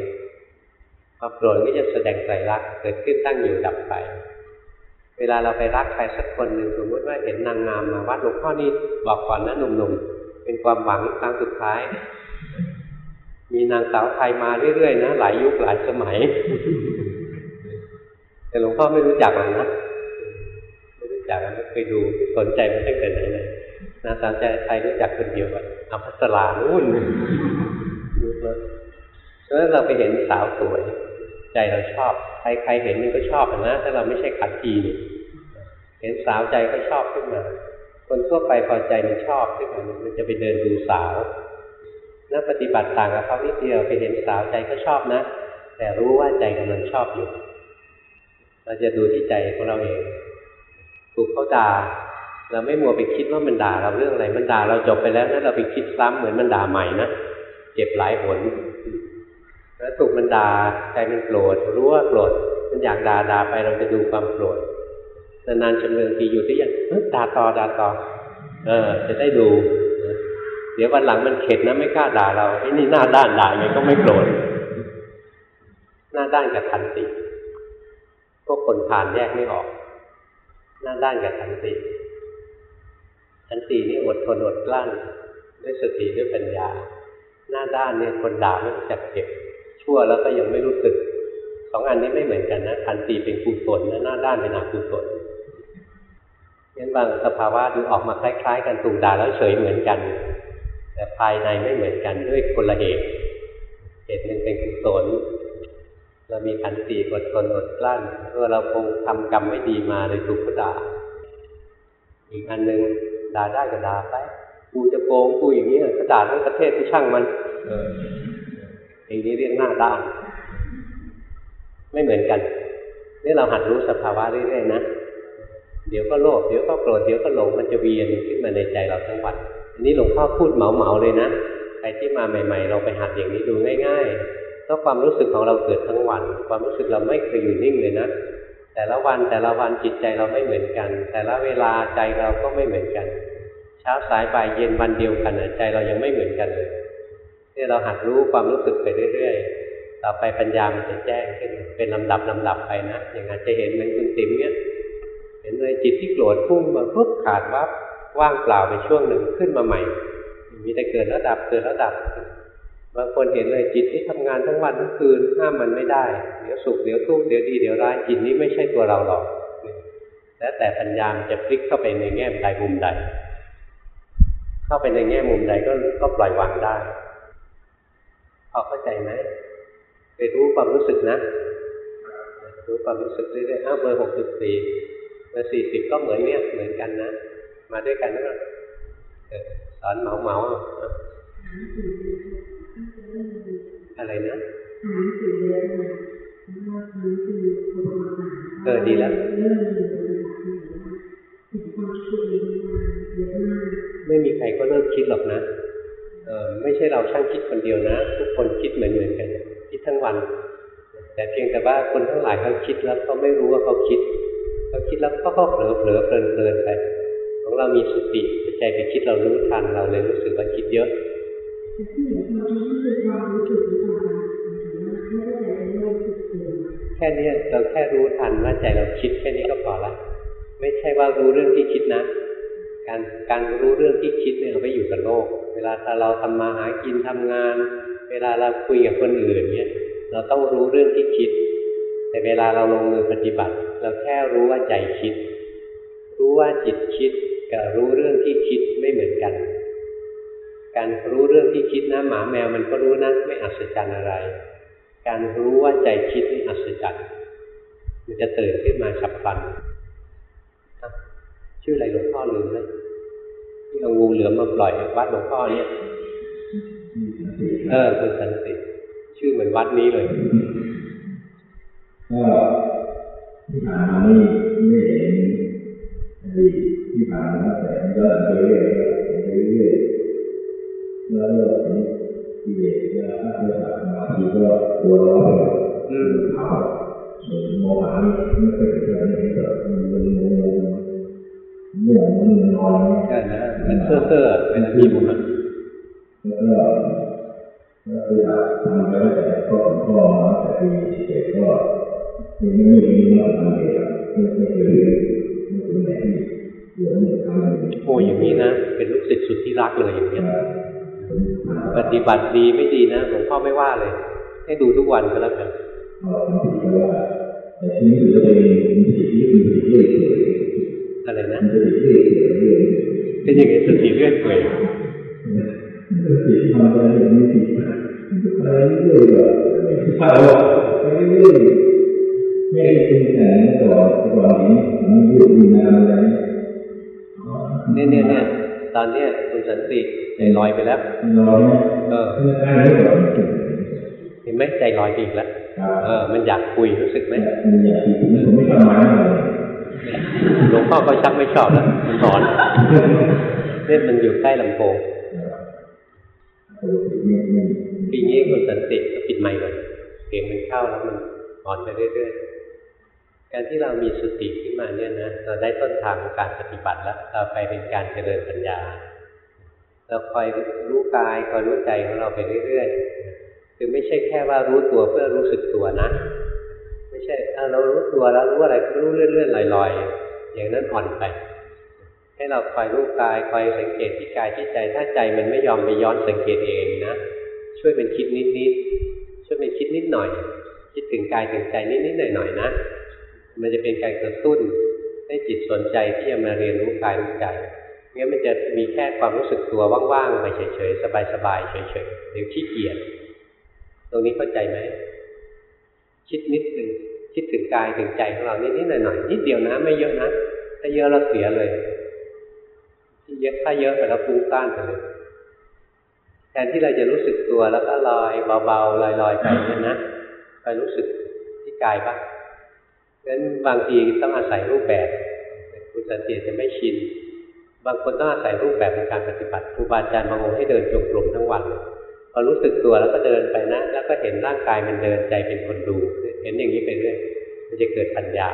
ความโกรธก็จะแสดงไตรลักเกิดขึ้นตั้งอยู่ดับไป เวลาเราไปรักใครสักคนหนึ่งสมมติว่าเห็นนางงามมาวัดหลวงพ่อนี่บอกก่อนนะหนุ่มๆเป็นความหวังครั้งสุดท้าย มีนางสาวไทยมาเรื่อยๆนะหลายยุคหลายสมัย แต่หลวงพ่อไม่รู้จักหรอกนะไม่รู้จักไม่ เคยดูสนใจไม่ตั้งแต่ไหนเลยนางสาวไทยรู้จักคนเดียวอะอภัสรานู่นรู้เลยเพราะฉะนั้นเราไปเห็นสาวสวย ใจเราชอบ ใครใครเห็นมันก็ชอบนะถ้าเราไม่ใช่ขัดทีนี่เห็นสาวใจก็ชอบขึ้นมา คนทั่วไปพอใจมันชอบขึ้นมามันจะไปเดินดูสาวนักปฏิบัติต่างกับเขานิดเดียวไปเห็นสาวใจก็ชอบนะ แต่รู้ว่าใจกำลังชอบอยู่ เราจะดูที่ใจของเราเอง ถูกเขาด่า เราไม่มัวไปคิดว่ามันด่าเราเรื่องอะไร มันด่าเราจบไปแล้วนั้นเราไปคิดซ้ำเหมือนมันด่าใหม่นะเจ็บหลายหนแล้วถูกมันด่าใจมันโกรธรู้ว่าโกรธมันอยากด่าด่าไปเราจะดูความโกรธนานๆจำเริญทีอยู่ที่ยังด่าต่อด่าต่อ เออ จะได้ดู เดี๋ยววันหลังมันเข็ดนะไม่กล้าด่าเราไอ้นี่หน้าด้านด่าไงก็ไม่โกรธหน้าด้านกับขันติพวกคนผ่านแยกไม่ออก หน้าด้านกับขันติขันตินี่อดทนอดกลั้นด้วยสติด้วยปัญญา หน้าด้านเนี่ยคนด่าไม่รู้จักเก็บ ชั่วแล้วก็ยังไม่รู้สึกสองอันนี้ไม่เหมือนกันนะขันติเป็นกุศลนะหน้าด้านเป็นอกุศลงั้นบางสภาวะดูออกมาคล้ายๆ กันถูกด่าแล้วเฉยเหมือนกัน แต่ภายในไม่เหมือนกันด้วยคนละเหตุเหตุหนึ่งเป็นกุศล เรามีขันติอดทนอดกลั้นเพราะเราคงทำกรรมไม่ดีมาเลยถูกเขาด่า อีกอันหนึ่งด่าได้ก็ด่าไปกูจะโกงกูอย่างนี้ก็ด่าทั้งประเทศที่ช่างมันเอออย่างนี้เรียกหน้าด้าน ไม่เหมือนกันนี่เราหัดรู้สภาวะเรื่อยๆนะเดี๋ยวก็โลภเดี๋ยวก็โกรธเดี๋ยวก็หลงมันจะเวียนขึ้นมาในใจเราทั้งวันอันนี้หลวงพ่อพูดเหมาๆเลยนะใครที่มาใหม่ๆเราไปหัดอย่างนี้ดูง่าย ๆ เพราะความรู้สึกของเราเกิดทั้งวัน ความรู้สึกเราไม่เคยอยู่นิ่งเลยนะ แต่ละวันแต่ละวันจิตใจเราไม่เหมือนกัน แต่ละเวลาใจเราก็ไม่เหมือนกัน เช้าสายบ่ายเย็นวันเดียวกันใจเรายังไม่เหมือนกันเลยนี่เราหัดรู้ความรู้สึกไปเรื่อยๆ ต่อไปปัญญามันจะแจ้งขึ้นเป็นลำดับลำดับไปนะ อย่างนั้นจะเห็นเหมือนคุณติ๋มเนี่ยเห็นเลยจิตที่โกรธพุ่งมาปุ๊บขาดวับว่างเปล่าไปช่วงหนึ่งขึ้นมาใหม่ มีแต่เกิดแล้วดับเกิดแล้วดับ บางคนเห็นเลยจิตที่ทำงานทั้งวันทั้งคืนห้ามมันไม่ได้ เดี๋ยวสุขเดี๋ยวทุกข์เดี๋ยวดีเดี๋ยวร้ายจิตนี้ไม่ใช่ตัวเราหรอกแล้วแต่ปัญญามจะพลิกเข้าไปในแง่ใดมุมใด เข้าไปในแง่มุมใดก็ก็ปล่อยวางได้พอเข้าใจไหมไปรู้ความรู้สึกนะ รู้ความรู้สึกเรื่อยๆอ้าวเบอร์หกสิบสี่เบอร์สี่สิบก็เหมือนเนี้ยเหมือนกันนะ มาด้วยกันนะสอนเหมาเหมา อะไรนะเออดีแล้วไม่มีใครก็เลิกคิดหรอกนะเออไม่ใช่เราช่างคิดคนเดียวนะ ทุกคนคิดเหมือนเหมือนกัน คิดทั้งวัน แต่เพียงแต่ว่าคนทั้งหลายเขาคิดแล้วเขาไม่รู้ว่าเขาคิดเขาคิดแล้วเขาก็เผลอเผลอเพลินเพลินไปของเรามีสติใจไปคิดเรารู้ทันเราเลยรู้สึกว่าคิดเยอะ แค่นี้เราแค่รู้ทันว่าใจเราคิดแค่นี้ก็พอละ ไม่ใช่ว่ารู้เรื่องที่คิดนะ การการรู้เรื่องที่คิดเนี่ยเราไม่อยู่กับโลก เวลาเราทำมาหากินทำงาน เวลาเราคุยกับคนอื่นเนี่ยเราต้องรู้เรื่องที่คิด แต่เวลาเราลงมือปฏิบัติ เราแค่รู้ว่าใจคิด รู้ว่าจิตคิดกับรู้เรื่องที่คิดไม่เหมือนกัน การรู้เรื่องที่คิดนะหมาแมวมันก็รู้นะไม่อัศจรรย์อะไร การรู้ว่าใจคิดนี่อัศจรรย์มันจะตื่นขึ้นมาฉับพลัน ชื่ออะไรหลวงพ่อลืมนะที่เอางูเหลือมมาปล่อยวัดหลวงพ่อเนี่ย เออคุณสันติชื่อเหมือนวัดนี้เลยก็ที่ผ่านมาไม่ไม่เห็นที่ผ่านมาแต่ก็เรื่อยๆเรื่อยๆแล้วก็เห็น กิเลสเวลาถ้าเราทำมาทีก็ตัวร้อนเลยอืมเผาส่วนโมหะนี่ไม่เคยเจอเลยก็มันมันมันม่วงมันนอนใช่นะมันเซ่อเซ่อเป็นมีบุญแล้วก็แล้วเวลาทำไปแล้วแต่ก็ก็มาแต่ปีเจ็ดก็ยังไม่มีมาทำเลยไม่ไม่เคยไม่เคยไหนที่เหลือหนึ่งทำโอ้อย่างนี้นะ เป็นลูกศิษย์สุดที่รักเลยอย่างเงี้ย ปฏิบัติดีไม่ดีนะหลวงพ่อไม่ว่าเลย ให้ดูทุกวันก็แล้วกันก็มันติดว่าแต่ที่นี้ถือว่าเป็นมันติดที่มันติดเรื่อยเฉยอะไรนะมันติดเรื่อยเฉยเรื่อยเป็นอย่างไงสติเลื่อนเปื่อยติดทำไปอย่างนี้ติดไปเรื่อยแบบถ้าเราไปเรื่อยไม่ได้เป็นแต่ก่อนก่อนนี้มันอยู่นานอะไรเนี่ยเนี่ยเนี่ย ตอนเนี้ยคุณสันติใจลอยไปแล้วร้อนเออเพื่อการให้ก่อนเห็นไหมใจลอยไปอีกแล้วเออ มันอยากคุยรู้สึกไหมมันอยากติดผมไม่ทำมาเลยหลวงพ่อก็ชักไม่ชอบแล้วมันสอนเนี่ยมันอยู่ใกล้ลำโพงปีนี้คุณสันติก็ปิดไมค์เลยเสียงมันเข้าแล้วมันอ่อนไปเรื่อยๆ การที่เรามีสติขึ้นมาเนี่ยนะเราได้ต้นทางของการปฏิบัติแล้วเราไปเป็นการเจริญปัญญา เราคอยรู้กายคอยรู้ใจของเราไปเรื่อยๆคือไม่ใช่แค่ว่ารู้ตัวเพื่อรู้สึกตัวนะ ไม่ใช่อะเรารู้ตัวแล้วรู้อะไรก็รู้เลื่อนๆลอยๆ อย่างนั้นอ่อนไป ให้เราคอยรู้กายคอยสังเกตที่กายที่ใจ ถ้าใจมันไม่ยอมไปย้อนสังเกตเองนะช่วยเป็นคิดนิดๆช่วยเป็นคิดนิดหน่อย คิดถึงกายถึงใจนิดๆหน่อยๆนะ มันจะเป็นการกระตุ้นให้จิตสนใจที่จะมาเรียนรู้กายรู้ใจงั้นมันจะมีแค่ความรู้สึกตัวว่างๆไปเฉยๆสบายๆเฉยๆเดี๋ยวขี้เกียจตรงนี้เข้าใจไหมคิดนิดหนึ่งคิดถึงกายถึงใจของเรานิดๆหน่อยๆนิดเดียวนะไม่เยอะนะถ้าเยอะเราเสียเลยที่เยอะถ้าเยอะไปแล้วฟุ้งซ่านไปเลยแทนที่เราจะรู้สึกตัวแล้วก็ลอยเบาๆลอยๆไปเนี่ยนะไปรู้สึกที่กายบ้าง เพราะฉะนั้นบางทีต้องอาศัยรูปแบบคุณสันติจะไม่ชิน บางคนต้องอาศัยรูปแบบในการปฏิบัติครูบาอาจารย์บางองค์ให้เดินจงกรมทั้งวันพอรู้สึกตัวแล้วก็เดินไปนะ แล้วก็เห็นร่างกายมันเดินใจเป็นคนดู เห็นอย่างนี้ไปเรื่อยมันจะเกิดปัญญา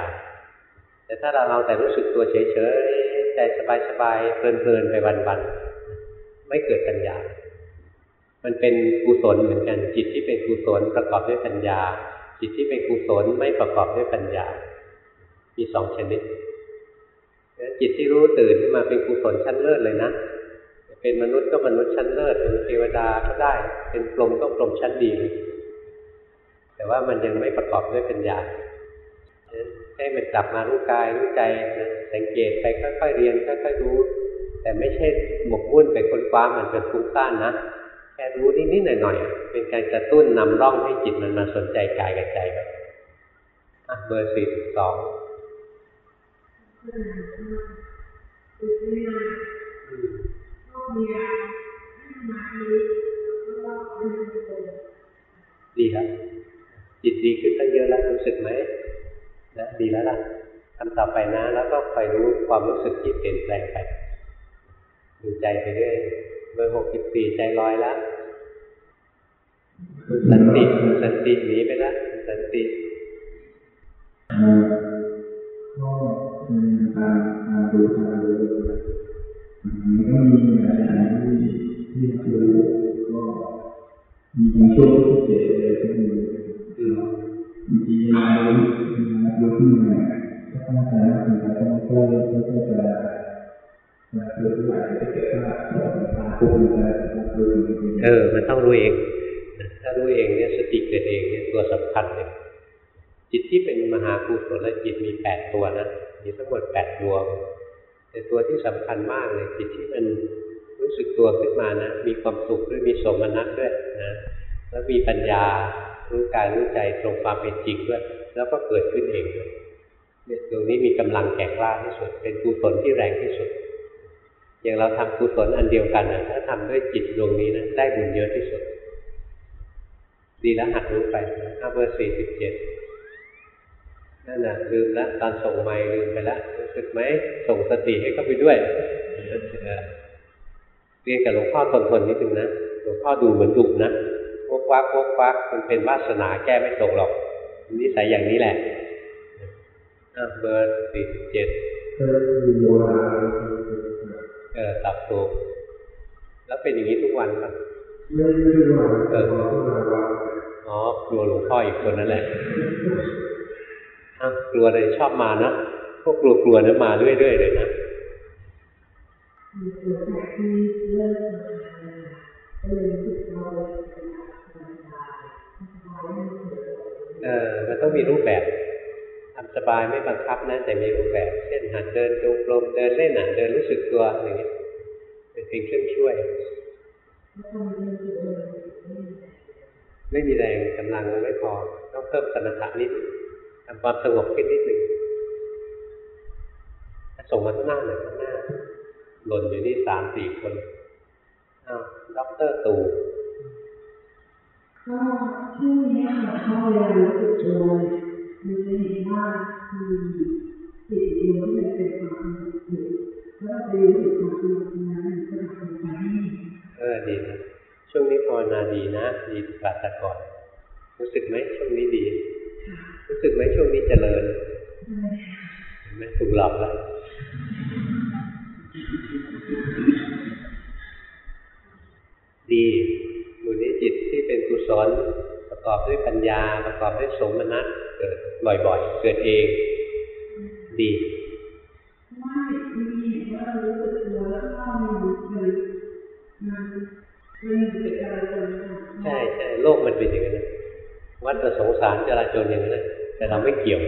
แต่ถ้าเราเอาแต่รู้สึกตัวเฉยๆใจสบายๆเพลินๆไปวันๆไม่เกิดปัญญา มันเป็นกุศลเหมือนกันจิตที่เป็นกุศลประกอบด้วยปัญญา จิตที่เป็นกุศลไม่ประกอบด้วยปัญญา มีสองชนิดจิตที่รู้ตื่นขึ้นมาเป็นกุศลชั้นเลิศเลยนะเป็นมนุษย์ก็มนุษย์ชั้นเลิศเป็นเทวดาก็ได้ เป็นพรหมก็พรหมชั้นดี แต่ว่ามันยังไม่ประกอบด้วยปัญญาให้มันกลับมารู้กายรู้ใจนะสังเกตไปค่อยๆเรียนค่อยๆรู้ แต่ไม่ใช่หมกมุ่นไปค้นคว้ามันจนฟุ้งซ่านนะ แค่รู้นิดๆหน่อยๆเป็นการกระตุ้นนำร่องให้จิตมันมาสนใจกายกับใจไปอะเบอร์สี่สองคือไม่นานก็พยายามให้สมาธิแล้วก็เดินจงกรมดีครับจิตดีขึ้นตั้งเยอะแล้วรู้สึกไหมนะดีแล้วล่ะทำต่อไปนะ แล้วก็คอยรู้ความรู้สึกที่เปลี่ยนแปลงไปดูใจไปเรื่อย เบอร์หกสิบสี่ใจลอยแล้วคุณสันติคุณสันติหนีไปแล้วคุณสันติเอ่อก็เป็นการการดูการดูอืมก็มีหลายอย่างที่ที่เราดูก็มีบางช่วงที่เจ็บเลยก็มีคือบางทีเราดูขึ้นมาก็ตั้งใจว่าเป็นการต้องช่วยก็จะจะดูว่าจะเกิดว่าตาปุ๊บมันจะดู เออ มันต้องรู้เอง ถ้ารู้เองเนี่ยสติเกิดเองเนี่ยตัวสำคัญเลยจิตที่เป็นมหากุศลจิตมีแปดตัวนะมีทั้งหมดแปดดวงแต่ตัวที่สำคัญมากเลยจิตที่มันรู้สึกตัวขึ้นมานะ มีความสุขด้วยมีสมนัตด้วยนะแล้วมีปัญญารู้กายรู้ใจตรงความเป็นจริงด้วย แล้วก็เกิดขึ้นเองด้วยเนี่ยตรงนี้มีกำลังแก่กล้าที่สุด เป็นกุศลที่แรงที่สุด อย่างเราทำกุศลอันเดียวกันนะถ้าทำด้วยจิตดวงนี้นะได้บุญเยอะที่สุด ดีแล้วหัดรู้ไปห้าเบอร์สี่สิบเจ็ดนั่นนะลืมแล้วตอนส่งไม้ลืมไปแล้วรู้สึกไหมส่งสติให้เข้าไปด้วยเรียนกับหลวงพ่อทนทนนิดนึงนะหลวงพ่อดูเหมือนดุนะโวกวักโวกวักมันเป็นวาสนาแก้ไม่ตกหรอกนิสัยอย่างนี้แหละอะเบอร์สี่สิบเจ็ดก็คือ เออตับถูก แล้วเป็นอย่างนี้ทุกวันป่ะไม่ไม่ว่าเออเราต้องระวังอ๋อกลัวหลวงพ่ออีกคนนั่นแหละอ้าวกลัวเลยชอบมานะพวกกลัวกลัวๆนะมาเรื่อยๆเลยนะมีตัวแทนที่เลิกทำงานก็เลยรู้สึกเราเลยเป็นแบบสบายสบายไม่เกิดเออมันต้องมีรูปแบบทำ สบายไม่บังคับนะแต่มีรูปแบบเช่นหัดเดินจงกรมเดินเล่นอะเดินรู้สึกตัวอย่างเงี้ยเป็นเพียงเครื่องช่วย ไม่มีแรงกำลังไม่พอ ต้องเพิ่มสมรรถะนิดนึงทำความสงบขึ้นนิดหนึ่งส่งมาข้างหน้าหน่อยข้างหน้าหล่นอยู่นี่สามสี่คนอ้าวด็อกเตอร์ตู่ก็ช่วงนี้ค่ะเขาเวลารู้สึกตัว มันจะเห็นว่ามีจิตดวงที่มันเป็นความสงบอยู่แล้วเราไปรู้สึกความสงบนั้นมันก็จะเป็นไปให้เออดีนะช่วงนี้ภาวนาดีนะดีกว่าแต่ก่อน รู้สึกไหมช่วงนี้ดี รู้สึกไหมช่วงนี้เจริญไหมถูกหลอกแล้วดีมูลนี้จิตที่เป็นกุศลประกอบด้วยปัญญา ประกอบด้วยสมนัตเกิด บ่อยๆ เกิดเอง ดีไม่มีเห็นว่าเรารู้สึกตัวแล้วก็มันมันมันมันเกิดอะไรขึ้นใช่ใช่โลกมันเป็นอย่างนั้นนะวัฏสงสารจราจรอย่างนั้นนะแต่เราไม่เกี่ยว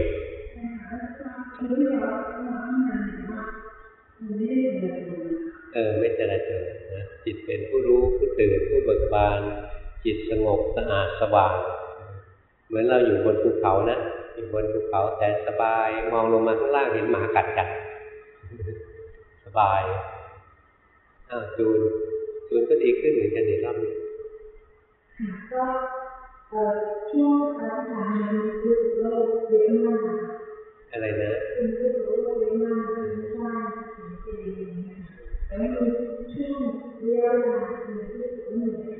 รู้อยู่ว่ามันมันไม่ได้เกิดอะไรเออไม่จราจรนะจิตเป็นผู้รู้ผู้ตื่นผู้เบิกบาน จิตสงบสะอาดสว่าง เหมือนเราอยู่บนภูเขานะ อยู่บนภูเขาแต่สบาย มองลงมาข้างล่างเห็นหมากัดกันสบายอ้าวจูนจูนก็ดีขึ้นเหมือนกันในรอบนี้ก็ช่วงการทำงานรู้สึกโลกเยอะมากอะไรนะรู้สึกโลกเยอะมากเป็นสร้างสิ่งที่ดีแล้วมีช่วงเรียกว่ามีรู้สึกเหนื่อย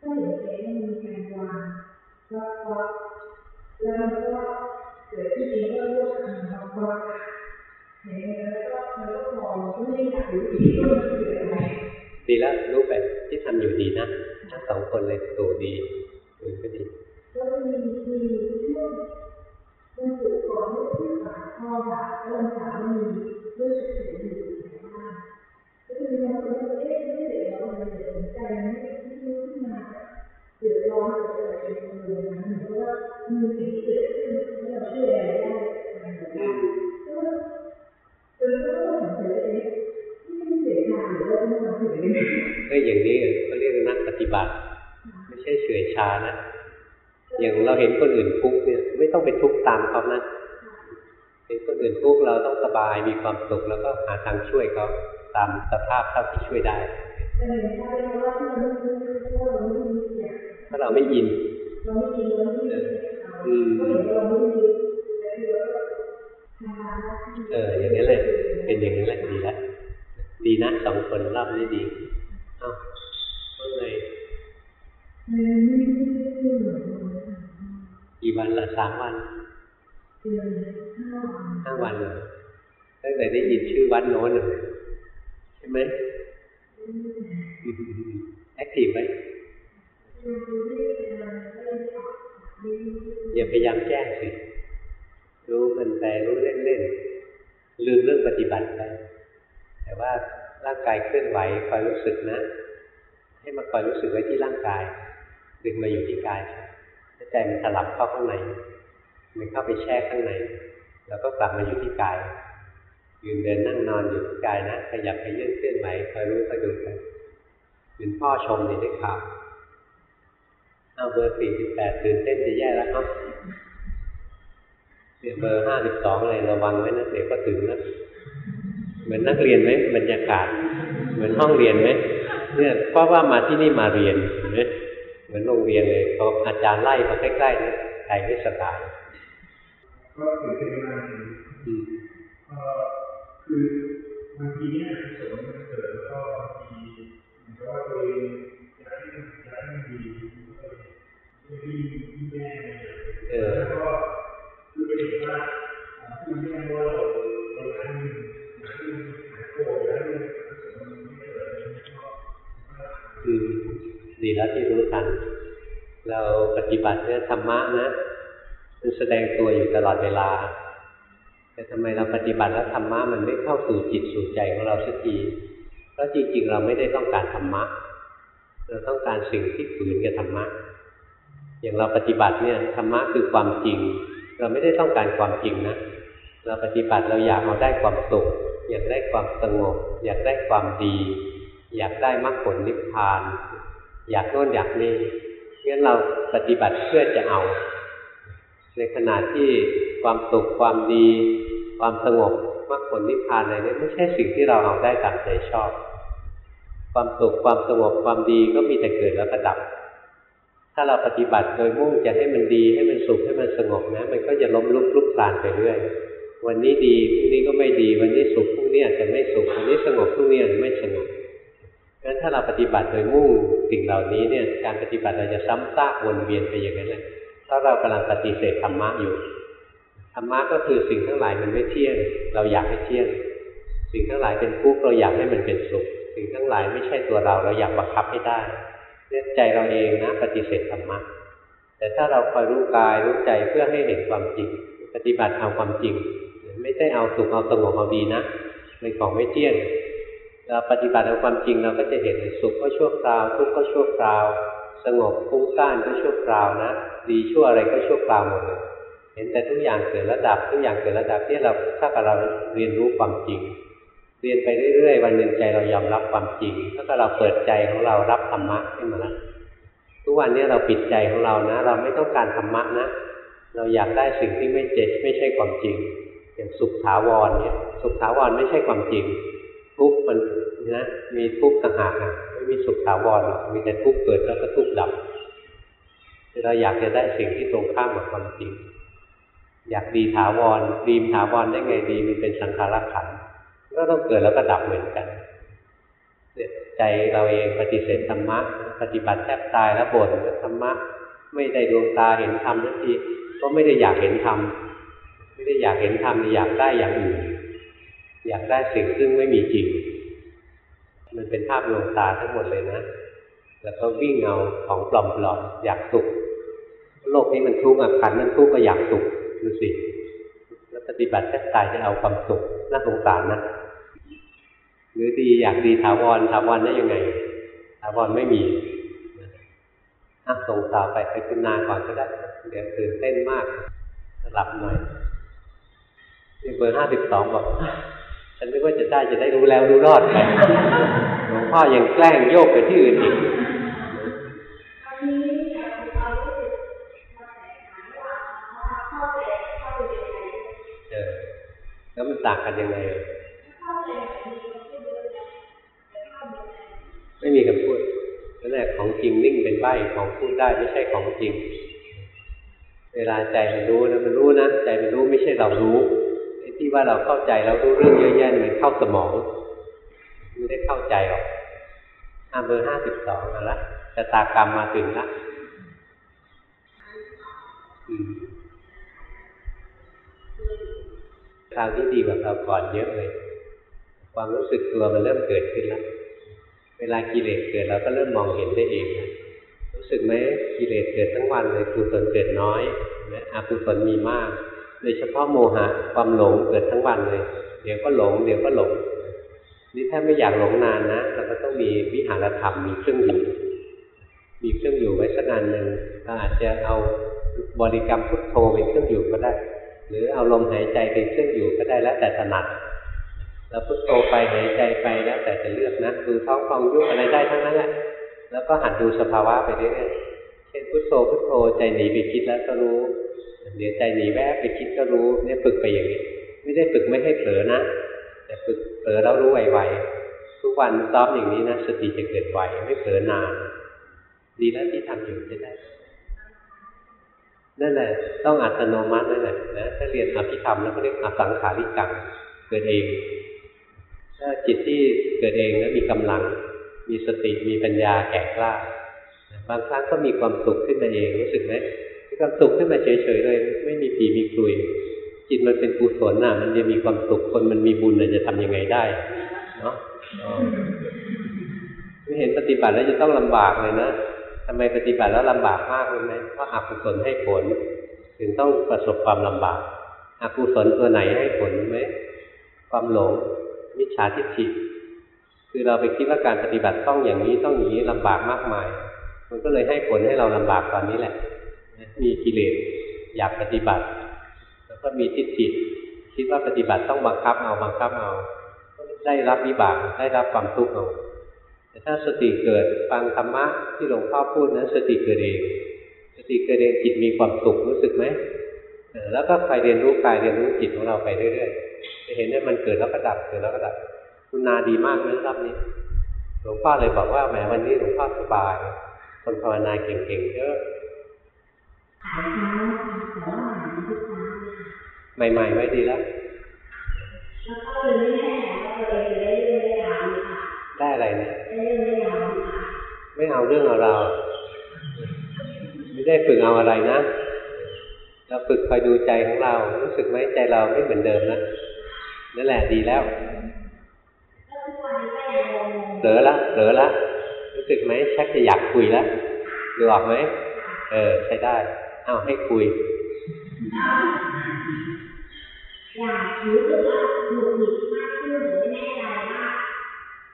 ก็เห็นเองมีการวางแล้วก็ แล้วมันก็เกิดที่จริงก็เรื่องของเราเห็นแล้วก็แล้วก็พอก็ไม่อยากรู้อีกว่ามันคืออะไรดีแล้วรู้แบบที่ทำอยู่ดีนะทั้งสองคนเลยตูดีตูก็ดีก็มีมีช่วงมันถูกก่อนที่ฝาข้อค่ะก็มันสามารถมีรู้สึกเสียอยู่ในบ้านก็คือเราเอ๊ะไม่เสียเราเลยสนใจไม่ไม่รู้ขึ้นมาเดือดร้อนเกิดอะไรเป็นเรื่อง นั้นเหมือนว่ามีสิ่งเกิดขึ้นแล้วเราช่วยอะไรได้อะไรแบบนี้ก็จนก็ต้องสงสัยเอ๊ะที่ไม่เสียทางหรือว่าต้องทำถึงยังไงเฮ้ยอย่างนี้เขาเรียกนักปฏิบัติ ไม่ใช่เฉื่อยชานะ อย่างเราเห็นคนอื่นทุกเนี่ย ไม่ต้องไปทุกตามเขานะเห็นคนอื่นทุกเราต้องสบายมีความสุขแล้วก็หาทางช่วยเขาตามสภาพเท่าที่ช่วยได้แต่เห็นได้าเราไม่รู้ว่าเราไม่ยงถ้าเราไม่อิน เออ อย่างนี้นแหละเป็นอย่างนี้แหละดีแล้วดีนะสองคนรอบนี้ดีเอ้าว่าไงมันไม่ไหมือนกี่วันละสามวันห้าวันห้าวันเลยตั้งแต่ได้ยินชื่อวัดโน้นเลยใช่ไหมแอคทีฟไหม อย่าพยายามแก้สิ รู้มันไปรู้เล่นๆ ลืมเรื่องปฏิบัติไป แต่ว่าร่างกายเคลื่อนไหวคอยรู้สึกนะ ให้มาคอยรู้สึกไว้ที่ร่างกาย ดึงมาอยู่ที่กายถ้ใจมันถลับเข้าข้างใน มันเข้าไปแช่ข้างใน แล้วก็กลับมาอยู่ที่กาย ยืนเดินนั่งนอนอยู่ที่กายนะ ขยับขยื่นเคลื่อนไหวคอยรู้คอยดูไปเป็นพ่อชมนี่ได้ข่าว เอาเบอร์สี่สิบแปดตื่นเต้นจะแย่แล้วครับเนี่ยเบอร์ห้าสิบสองเลยระวังไว้นะเดี๋ยวก็ถึงนะเหมือนนักเรียนไหมบรรยากาศ เหมือนห้องเรียนไหมเนี่ยเพราะว่ามาที่นี่มาเรียนเห็นไหมเหมือนโรงเรียนเลยพออาจารย์ไล่มาใกล้ๆนะใจไม่สบายก็ถือเป็นงานอืมเอ่อคือบางทีเนี่ยสมมันเกิดแล้วก็บางทีเหมือนกับว่าตัวเอง เลยเออแล้วก็คือไปเห็นว่าอ่าที่มันแย่ว่าเราเราอยากให้มันอยากให้มันหาโกรธอยากให้มันสมมันไม่เกิดอะไรเนี่ยก็ก็อืมดีแล้วที่รู้ทันเราปฏิบัติเนี่ยธรรมะนะมันแสดงตัวอยู่ตลอดเวลา แต่ทำไมเราปฏิบัติแล้วธรรมะมันไม่เข้าสู่จิตสู่ใจของเราสักทีเพราะจริงๆ เราไม่ได้ต้องการธรรมะเราต้องการสิ่งที่ฝืนกับธรรมะ อย่างเราปฏิบัติเนี่ยธรรมะคือความจริง เราไม่ได้ต้องการความจริงนะเราปฏิบัติเราอยากเอาได้ความสุข อยากได้ความสงบ อยากได้ความดี อยากได้มรรคผลนิพพาน อยากโน่นอยากนี่งั้นเราปฏิบัติเพื่อจะเอา ในขณะที่ความสุขความดี ความสงบมรรคผลนิพพานอะไรนี่ไม่ใช่สิ่งที่เราเอาได้ตามใจชอบ ความสุขความสงบความดีก็มีแต่เกิดแล้วก็ดับ ถ้าเราปฏิบัติโดยมุ่งจะให้มันดีให้มันสุขให้มันสงบนะมันก็จะล้มลุกลุกคลานไปเรื่อย วันนี้ดีพรุ่งนี้ก็ไม่ดี วันนี้สุขพรุ่งนี้อาจจะไม่สุขวันนี้สงบพรุ่งนี้อาจจะไม่สงบงั้นถ้าเราปฏิบัติโดยมุ่งสิ่งเหล่านี้เนี่ยการปฏิบัติเราจะซ้ำซากวนเวียนไปอย่างนั้นแหละเพราเรากำลังปฏิเสธธรรมะอยู่ธรรมะก็คือสิ่งทั้งหลายมันไม่เที่ยง เราอยากให้เที่ยง สิ่งทั้งหลายเป็นทุกข์เราอยากให้มันเป็นสุข สิ่งทั้งหลายไม่ใช่ตัวเราเราอยากบังคับให้ได้ เนี่ยใจเราเองนะปฏิเสธธรรมะแต่ถ้าเราคอยรู้กายรู้ใจเพื่อให้เห็นความจริง ปฏิบัติเอาความจริง ไม่ได้เอาสุขเอาสงบเอาดีนะเป็นของไม่เที่ยงเราปฏิบัติเอาความจริงเราก็จะเห็นสุขก็ชั่วคราว ทุกข์ก็ชั่วคราว สงบฟุ้งซ่านก็ชั่วคราวนะดีชั่วอะไรก็ชั่วคราวหมดเลยเห็นแต่ทุกอย่างเกิดระดับทุกอย่างเกิดระดับที่เราถ้ากับเราเรียนรู้ความจริง เรียนไปเรื่อยๆ วันหนึ่งใจเรายอมรับความจริงถ้ากับเราเปิดใจของเรารับธรรมะขึ้นมาแล้วทุกวันนี้เราปิดใจของเรานะ เราไม่ต้องการธรรมะนะ เราอยากได้สิ่งที่ไม่เจ็ไม่ใช่ความจริง อย่างสุขถาวรเนี่ยสุขถาวรไม่ใช่ความจริง ทุกมันนะมีทุกต่างหากนะไม่มีสุขถาวรหรอกมีแต่ทุกเกิดแล้วก็ทุกดับเราอยากจะได้สิ่งที่ตรงข้ามกับความจริง อยากดีถาวรดีมถาวรได้ไงดีมันเป็นสังขารขันธ์ ก็ต้องเกิดแล้วก็ดับเหมือนกันเนี่ยใจเราเองปฏิเสธธรรมะ ปฏิบัติแทบตายแล้วบ่นว่าธรรมะ ไม่ได้ดวงตาเห็นธรรมทันทีก็ไม่ได้อยากเห็นธรรมไม่ได้อยากเห็นธรรมอยากได้อย่างอื่นอยากได้สิ่งซึ่งไม่มีจริง มันเป็นภาพดวงตาทั้งหมดเลยนะ แล้วก็วิ่งเอาของปลอมๆอยากสุขโลกนี้มันทุกข์อะขันมันทุกข์ก็อยากสุขดูสิแล้วปฏิบัติแทบตายจะเอาความสุขน่าสงสารนะ หรือดีอยากดีถาวรถาวรได้ยังไงถาวรไม่มีอะส่งต่อไปไปคุณนาก่อนก็ได้เดี๋ยวตื่นเต้นมากหลับหน่อยนี่เบอร์ห้าสิบสองบอกฉันนึกว่าจะได้จะได้รู้แล้วรู้รอดไปหลวงพ่อยังแกล้งโยกไปที่อื่นอีกอันนี้อยากจะเอารู้สึกมาแตกต่างว่าเข้าใจเข้าใจยังไงเออแล้วมันต่างกันยังไง ไม่มีคำพูดนั่นแหละของจริงนิ่งเป็นใบของพูดได้ไม่ใช่ของจริง เวลาใจมันรู้นะมันรู้นะใจมันรู้ไม่ใช่เรารู้ที่ว่าเราเข้าใจเรารู้เรื่องเยอะแยะมันเข้าสมองไม่ได้เข้าใจหรอกอ่าเบอร์ห้าสิบสองมาละชะตากรรมมาถึงละอืมคราวนี้ดีกว่าคราวก่อนเยอะเลย ความรู้สึกตัวมันเริ่มเกิดขึ้นแล้ว เวลากิเลสเกิดเราก็เริ่มมองเห็นได้เอง รู้สึกไหมกิเลสเกิดทั้งวันเลยกุศลเกิดน้อยนะอกุศลมีมาก โดยเฉพาะโมหะความหลงเกิดทั้งวันเลย เดี๋ยวก็หลง เดี๋ยวก็หลง นี่ถ้าไม่อยากหลงนานนะ เราก็ต้องมีวิหารธรรมมีเครื่องอยู่ มีเครื่องอยู่ไว้สักงานหนึ่งเราอาจจะเอาบริกรรมพุทโธเป็นเครื่องอยู่ก็ได้ หรือเอาลมหายใจเป็นเครื่องอยู่ก็ได้แล้วแต่ถนัด เราพุทโธไปหายใจไปแล้วแต่จะเลือกนะดูท้องฟองยุบอะไรได้ทั้งนั้นแหละแล้วก็หัดดูสภาวะไปเรื่อยๆเช่นพุทโธพุทโธใจหนีไปคิดแล้วก็รู้เดี๋ยวใจหนีแวบไปคิดก็รู้เนี่ยฝึกไปอย่างนี้ ไม่ได้ฝึกไม่ให้เผลอนะ แต่ฝึกเผลอแล้วรู้ไวๆทุกวันซ้อมอย่างนี้นะสติจะเกิดไวไม่เผลอนานดีแล้วที่ทำอยู่จะได้นั่นแหละต้องอัตโนมัตินั่นแหละนะถ้าเรียนอภิธรรมแล้วก็เรียกอสังขาริกังเกิดเอง ถ้าจิตที่เกิดเองแล้วมีกำลัง มีสติมีปัญญาแก่กล้าบางครั้งก็มีความสุขขึ้นมาเองรู้สึกไหมมีความสุขขึ้นมาเฉยๆเลย ไม่มีปีมีกลุยจิตมันเป็นกุศลน่ะ มันจะมีความสุขคนมันมีบุญน่ะจะทำยังไงได้เนาะไม่เห็นปฏิบัติแล้วจะต้องลำบากเลยนะทำไมปฏิบัติแล้วลำบากมากเลยไหมเพราะอกุศลให้ผล ถึงต้องประสบความลำบากอกุศลตัวไหนให้ผลรู้ไหมความหลง มิจฉาทิฏฐิคือเราไปคิดว่าการปฏิบัติต้องอย่างนี้ต้องอย่างนี้ลำบากมากมาย มันก็เลยให้ผลให้เราลำบากตอนนี้แหละ มีกิเลสอยากปฏิบัติ แล้วก็มีทิฏฐิคิดว่าปฏิบัติต้องบังคับเอาบังคับเอาได้รับวิบากได้รับความทุกข์เอาแต่ถ้าสติเกิดฟังธรรมะที่หลวงพ่อพูดนั้นสติเกิดเอง สติเกิดเองจิตมีความสุขรู้สึกไหมแล้วก็คอยเรียนรู้กายเรียนรู้จิตของเราไปเรื่อยๆ จะเห็นว่ามันเกิดแล้วก็ดับเกิดแล้วก็ดับ คุณนาดีมากนะรอบนี้หลวงพ่อเลยบอกว่าแหมวันนี้หลวงพ่อสบาย คนภาวนาเก่งๆเยอะหายเช้าแต่ว่าหายทุกเช้าเลยค่ะใหม่ๆไว้ดีแล้วแล้วก็เลยไม่แน่ว่าตัวเองจะได้เรื่องได้ราค่ะได้อะไรนะได้เรื่องไม่เอาเรื่องเอาเราไม่ได้ฝึกเอาอะไรนะ เราฝึกคอยดูใจของเรา รู้สึกไหมใจเราไม่เหมือนเดิมนะ นั่นแหละดีแล้วแล้วทุกวันนี้ก็ยังงงเผลอละเผลอละรู้สึกไหมชักจะอยากคุยแล้วดูออกไหมเออใช้ได้ เอาให้คุยอยากรู้สึกว่าหงุดหงิดมากขึ้นหรือไม่แน่ใจว่า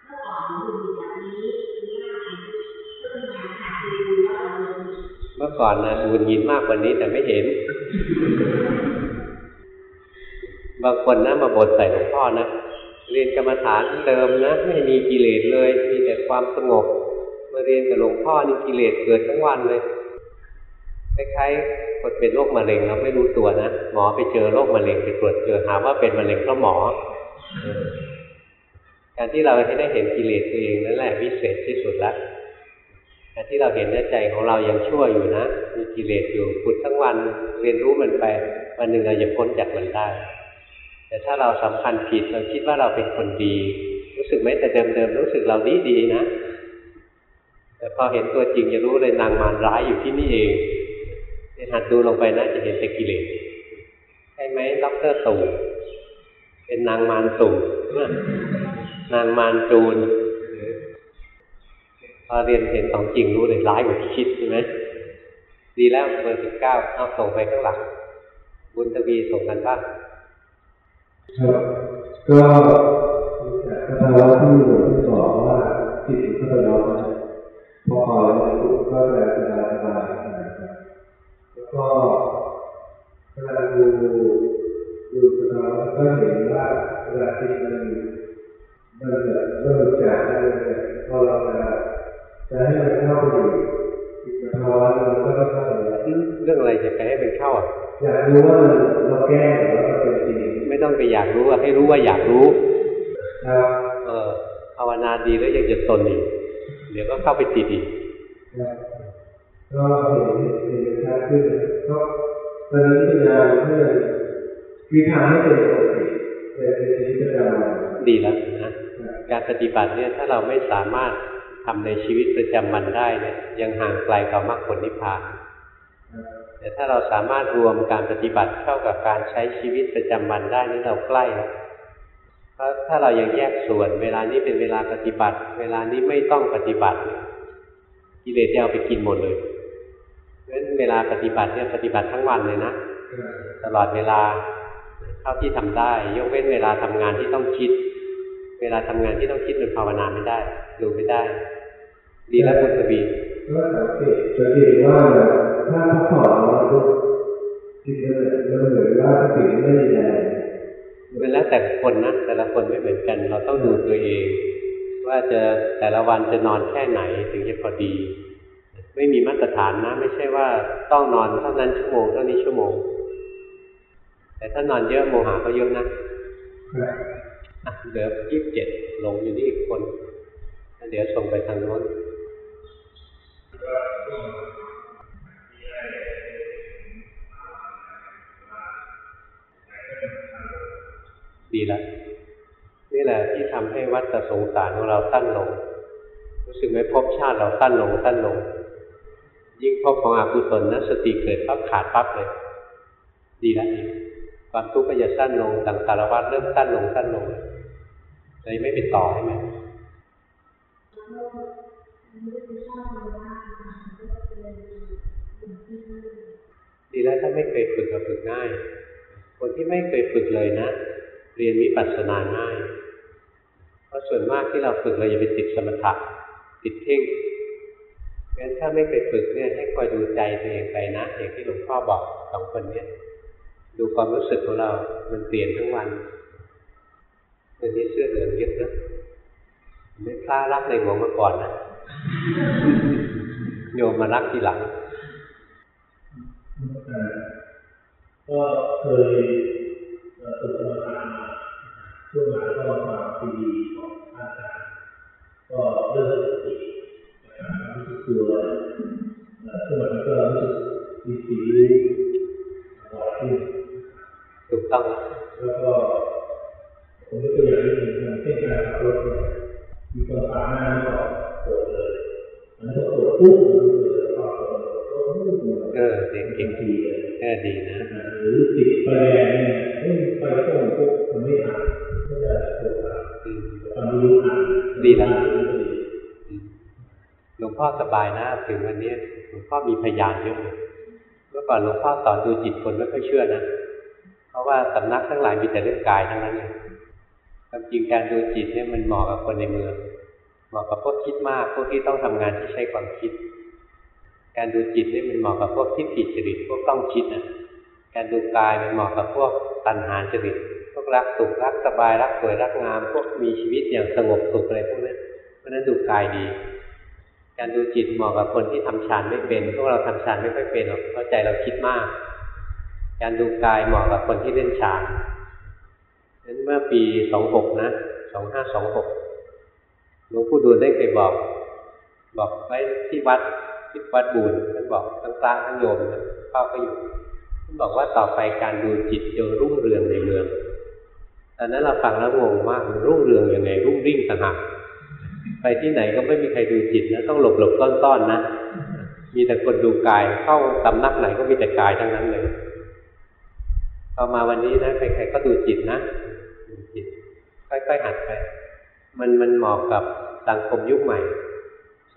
เมื่อก่อนหงุดหงิดแบบนี้หรือว่าเพิ่งมาค่ะคือว่าเราหงุดหงิดเมื่อก่อนนะหงุดหงิดมากกว่านี้แต่ไม่เห็น บางคนนะมาบ่นใส่หลวงพ่อนะเรียนกรรมฐานเดิมนะ ไม่มีกิเลสเลย มีแต่ความสงบ มาเรียนกับหลวงพ่อนี่กิเลสเกิดทั้งวันเลยคล้ายๆคนเป็นโรคมะเร็งเราไม่รู้ตัวนะหมอไปเจอโรคมะเร็งไปตรวจเจอหาว่าเป็นมะเร็งเพราะหมอ การที่เราได้เห็นกิเลสตัวเองนั่นแหละวิเศษที่สุดล้วการที่เราเห็นใจของเรายังชั่วอยู่นะ มีกิเลสอยู่พุดทั้งวันเรียนรู้มันไปวันหนึ่งเราจะพ้นจากมันได้ แต่ถ้าเราสำคัญผิดเราคิดว่าเราเป็นคนดี รู้สึกไหมแต่เดิมๆรู้สึกเราดีดีนะ แต่พอเห็นตัวจริงจะรู้เลยนางมารร้ายอยู่ที่นี่เองเนี่ยหัดดูลงไปนะจะเห็นแต่กิเลสใช่ไหมด็อกเตอร์ตู่เป็นนางมารตู่นางมารจูนพอเรียนเห็นของจริงรู้เลยร้ายกว่าที่คิดใช่ไหมดีแล้วเบอร์สิบเก้าเอาส่งไปข้างหลังบุญทวีส่งกันบ้าง ครับก็จากสภาวะที่หลวงพ่อบอกว่าจิตเข้าไปล็อกนะพอปล่อยแล้วก็จะสบายสบายนะครับแล้วก็เวลาดูดูสภาวะก็เห็นว่าเวลาจิตมันมันจะเริ่มจากอะไรเนี่ยพอเราจะจะให้มันเข้าไปอยู่จิตสภาวะมันก็ต้องเข้าไปแล้วเรื่องอะไรจะไปให้เป็นเข้าอะอยากรู้ว่าเราแก้หรือว่ามันเป็นจริงไม่ ต้องไปอยากรู้อะให้รู้ว่าอยากรู้ครับเออภาวนาดีแล้วยังจะตนอีกเดี๋ยวก็เข้าไปติดอีกครับก็เห็นเห็นชัดขึ้นก็ตอนนี้พยายามเพื่อคือทำให้เป็นปกติในชีวิตประจำวันดีแล้วนะการปฏิบัติเนี่ยถ้าเราไม่สามารถทำในชีวิตประจำวันได้เนี่ยยังห่างไกลกับมรรคผลนิพพาน แต่ถ้าเราสามารถรวมการปฏิบัติเข้ากับการใช้ชีวิตประจำวันได้นี่เราใกล้เพราะถ้าเรายังแยกส่วน เวลานี้เป็นเวลาปฏิบัติ เวลานี้ไม่ต้องปฏิบัติเนี่ยกิเลสจะเอาไปกินหมดเลยเพราะฉะนั้นเวลาปฏิบัติเนี่ยปฏิบัติทั้งวันเลยนะตลอดเวลาเท่าที่ทำได้ ยกเว้นเวลาทำงานที่ต้องคิด เวลาทำงานที่ต้องคิดเป็นภาวนาไม่ได้ ดูไม่ได้ ดีแล้วคุณทวี ก็สังเกตสังเกตว่าถ้าพักผ่อนน้อยปุ๊บจิตมันมันเหมือนว่าสิ่งไม่มีแรงมันแล้วแต่คนนะแต่ละคนไม่เหมือนกัน เราต้องดูตัวเอง ว่าจะแต่ละวันจะนอนแค่ไหนถึงจะพอดี ไม่มีมาตรฐานนะ ไม่ใช่ว่าต้องนอนเท่านั้นชั่วโมงเท่านี้ชั่วโมง แต่ถ้านอนเยอะโมหะก็เยอะนะอะเหลือยี่สิบเจ็ดหลงอยู่นี่อีกคนแล้วเดี๋ยวส่งไปทางโน้น ดีแล้วนี่แหละที่ทำให้วัฏสงสารของเราสั้นลง รู้สึกไหมภพชาติเราสั้นลงสั้นลง ยิ่งภพของอกุศลนะสติเกิดปั๊บขาดปั๊บเลย ดีแล้วดีความทุกข์ก็จะสั้นลงสังสารวัฏเริ่มสั้นลงสั้นลงเลยไม่เป็นต่อให้มัน ดีแล้วถ้าไม่เคยฝึกก็ฝึกง่าย คนที่ไม่เคยฝึกเลยนะ เรียนวิปัสสนาง่าย เพราะส่วนมากที่เราฝึกเราจะไปติดสมถะติดเพ่งงั้นถ้าไม่เคยฝึกเนี่ยให้คอยดูใจตัวเองไปนะอย่างที่หลวงพ่อบอกสองคนเนี่ยดูความรู้สึกของเรา มันเปลี่ยนทั้งวันเดี๋ยวนี้เสื้อเหลืองเยอะนะไม่กล้ารักในหลวงมาก่อนนะโยมมารักทีหลัง ก็เคยฝึกกรรมฐานมาช่วงหลังก็มาฟังซีดีของอาจารย์ก็เริ่มสตินะครับรู้สึกตัวช่วงหลังก็รู้สึกมีสีบ่อยขึ้นถูกต้องแล้วแล้วก็ผมยกตัวอย่างนิดนึงเช่นการขับรถมีคนปาดหน้าไม่ออกโกรธเลยอันนั้นก็โกรธปุ๊บ ออเด็กเก่เก่งงทีเลยแค่ดีนะหรือติดไฟแดงเนี่ยเฮ้ยไฟส้มปุ๊บมันไม่ผ่านก็จะโกรธอะอืมตอนนี้รู้อ่านดีแล้วก็ดีอืมหลวงพ่อสบายนะถึงวันนี้หลวงพ่อมีพยานเยอะเลยเมื่อก่อนหลวงพ่อสอนดูจิตคนไม่ค่อยเชื่อนะเพราะว่าสำนักทั้งหลายมีแต่เรื่องกายทั้งนั้นเลยความจริงการดูจิตเนี่ยมันเหมาะกับคนในเมืองเหมาะกับพวกคิดมากพวกที่ต้องทำงานที่ใช้ความคิด การดูจิตนี่มันเหมาะกับพวกที่ผิดจริตพวกต้องคิดนะการดูกายมันเหมาะกับพวกตัณหาจริตพวกรักสุขรักสบายรักสวยรักงาม พวกมีชีวิตอย่างสงบสุขอะไรพวกนี้เพราะนั้นดูกายดี การดูจิตเหมาะกับคนที่ทำฌานไม่เป็นพวกเราทำฌานไม่ค่อยเป็นหรอกเพราะใจเราคิดมาก การดูกายเหมาะกับคนที่เล่นฌานนั้นเมื่อปีสองหกนะสองห้าสองหกหลวงปู่ดูลได้เคยบอก บอกไว้ที่วัด ที่วัดบูรท่านบอกทั้งพระทั้งโยมเข้าก็อยู่ท่านบอกว่าต่อไปการดูจิตจะรุ่งเรืองในเมืองตอนนั้นเราฟังแล้วงงมากมันรุ่งเรืองยังไงรุ่งริ่งต่างหากไปที่ไหนก็ไม่มีใครดูจิตนะต้องหลบหลบซ่อนๆนะมีแต่คนดูกายเข้าสำนักไหนก็มีแต่กายทั้งนั้นเลยพอมาวันนี้นะใครๆก็ดูจิตนะดูจิตค่อยๆหัดไป มันมันเหมาะกับสังคมยุคใหม่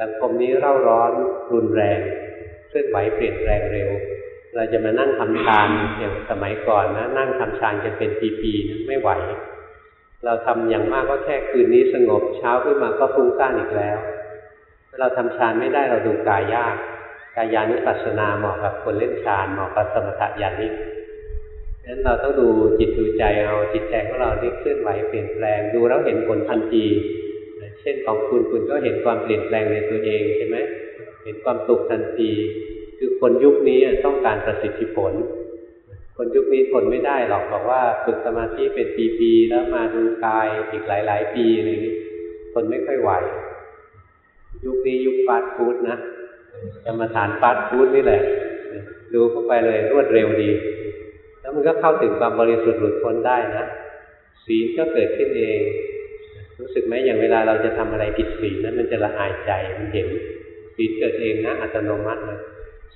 สังคมนี้เร่าร้อนรุนแรงเคลื่อนไหวเปลี่ยนแปลงเร็ว เราจะมานั่งทำฌานอย่างสมัยก่อนนะนั่งทำฌานกันเป็นปีๆนะไม่ไหว เราทำอย่างมากก็แค่คืนนี้สงบเช้าขึ้นมาก็ฟุ้งซ่านอีกแล้ว เราทำฌานไม่ได้เราดูกายยากกายานุปัสสนาเหมาะกับคนเล่นฌานเหมาะกับสมถะญาณิกนั้นเราต้องดูจิตดูใจเอาจิตใจของเราที่เคลื่อนไหวเปลี่ยนแปลงดูแล้วเห็นผลทันที เช่นของคุณคุณก็เห็นความเปลี่ยนแปลงในตัวเองใช่ไหมเห็นความสุขทันที คือคนยุคนี้ต้องการประสิทธิผล คนยุคนี้ทนไม่ได้หรอกบอกว่าฝึกสมาธิเป็นปีๆแล้วมาดูกายอีกหลาย ๆ ปีอะไรนี้ทนไม่ค่อยไหว ยุคนี้ยุคฟาสต์ฟู้ดนะกรรมฐานฟาสต์ฟู้ดนี่แหละ ดูเข้าไปเลยรวดเร็วดี แล้วมันก็เข้าถึงความบริสุทธิ์หลุดพ้นได้นะศีลก็เกิดขึ้นเอง รู้สึกไหมอย่างเวลาเราจะทำอะไรผิดศีลนั้นมันจะละอายใจมันเห็นศีลเกิดเองนะอัตโนมัติเลย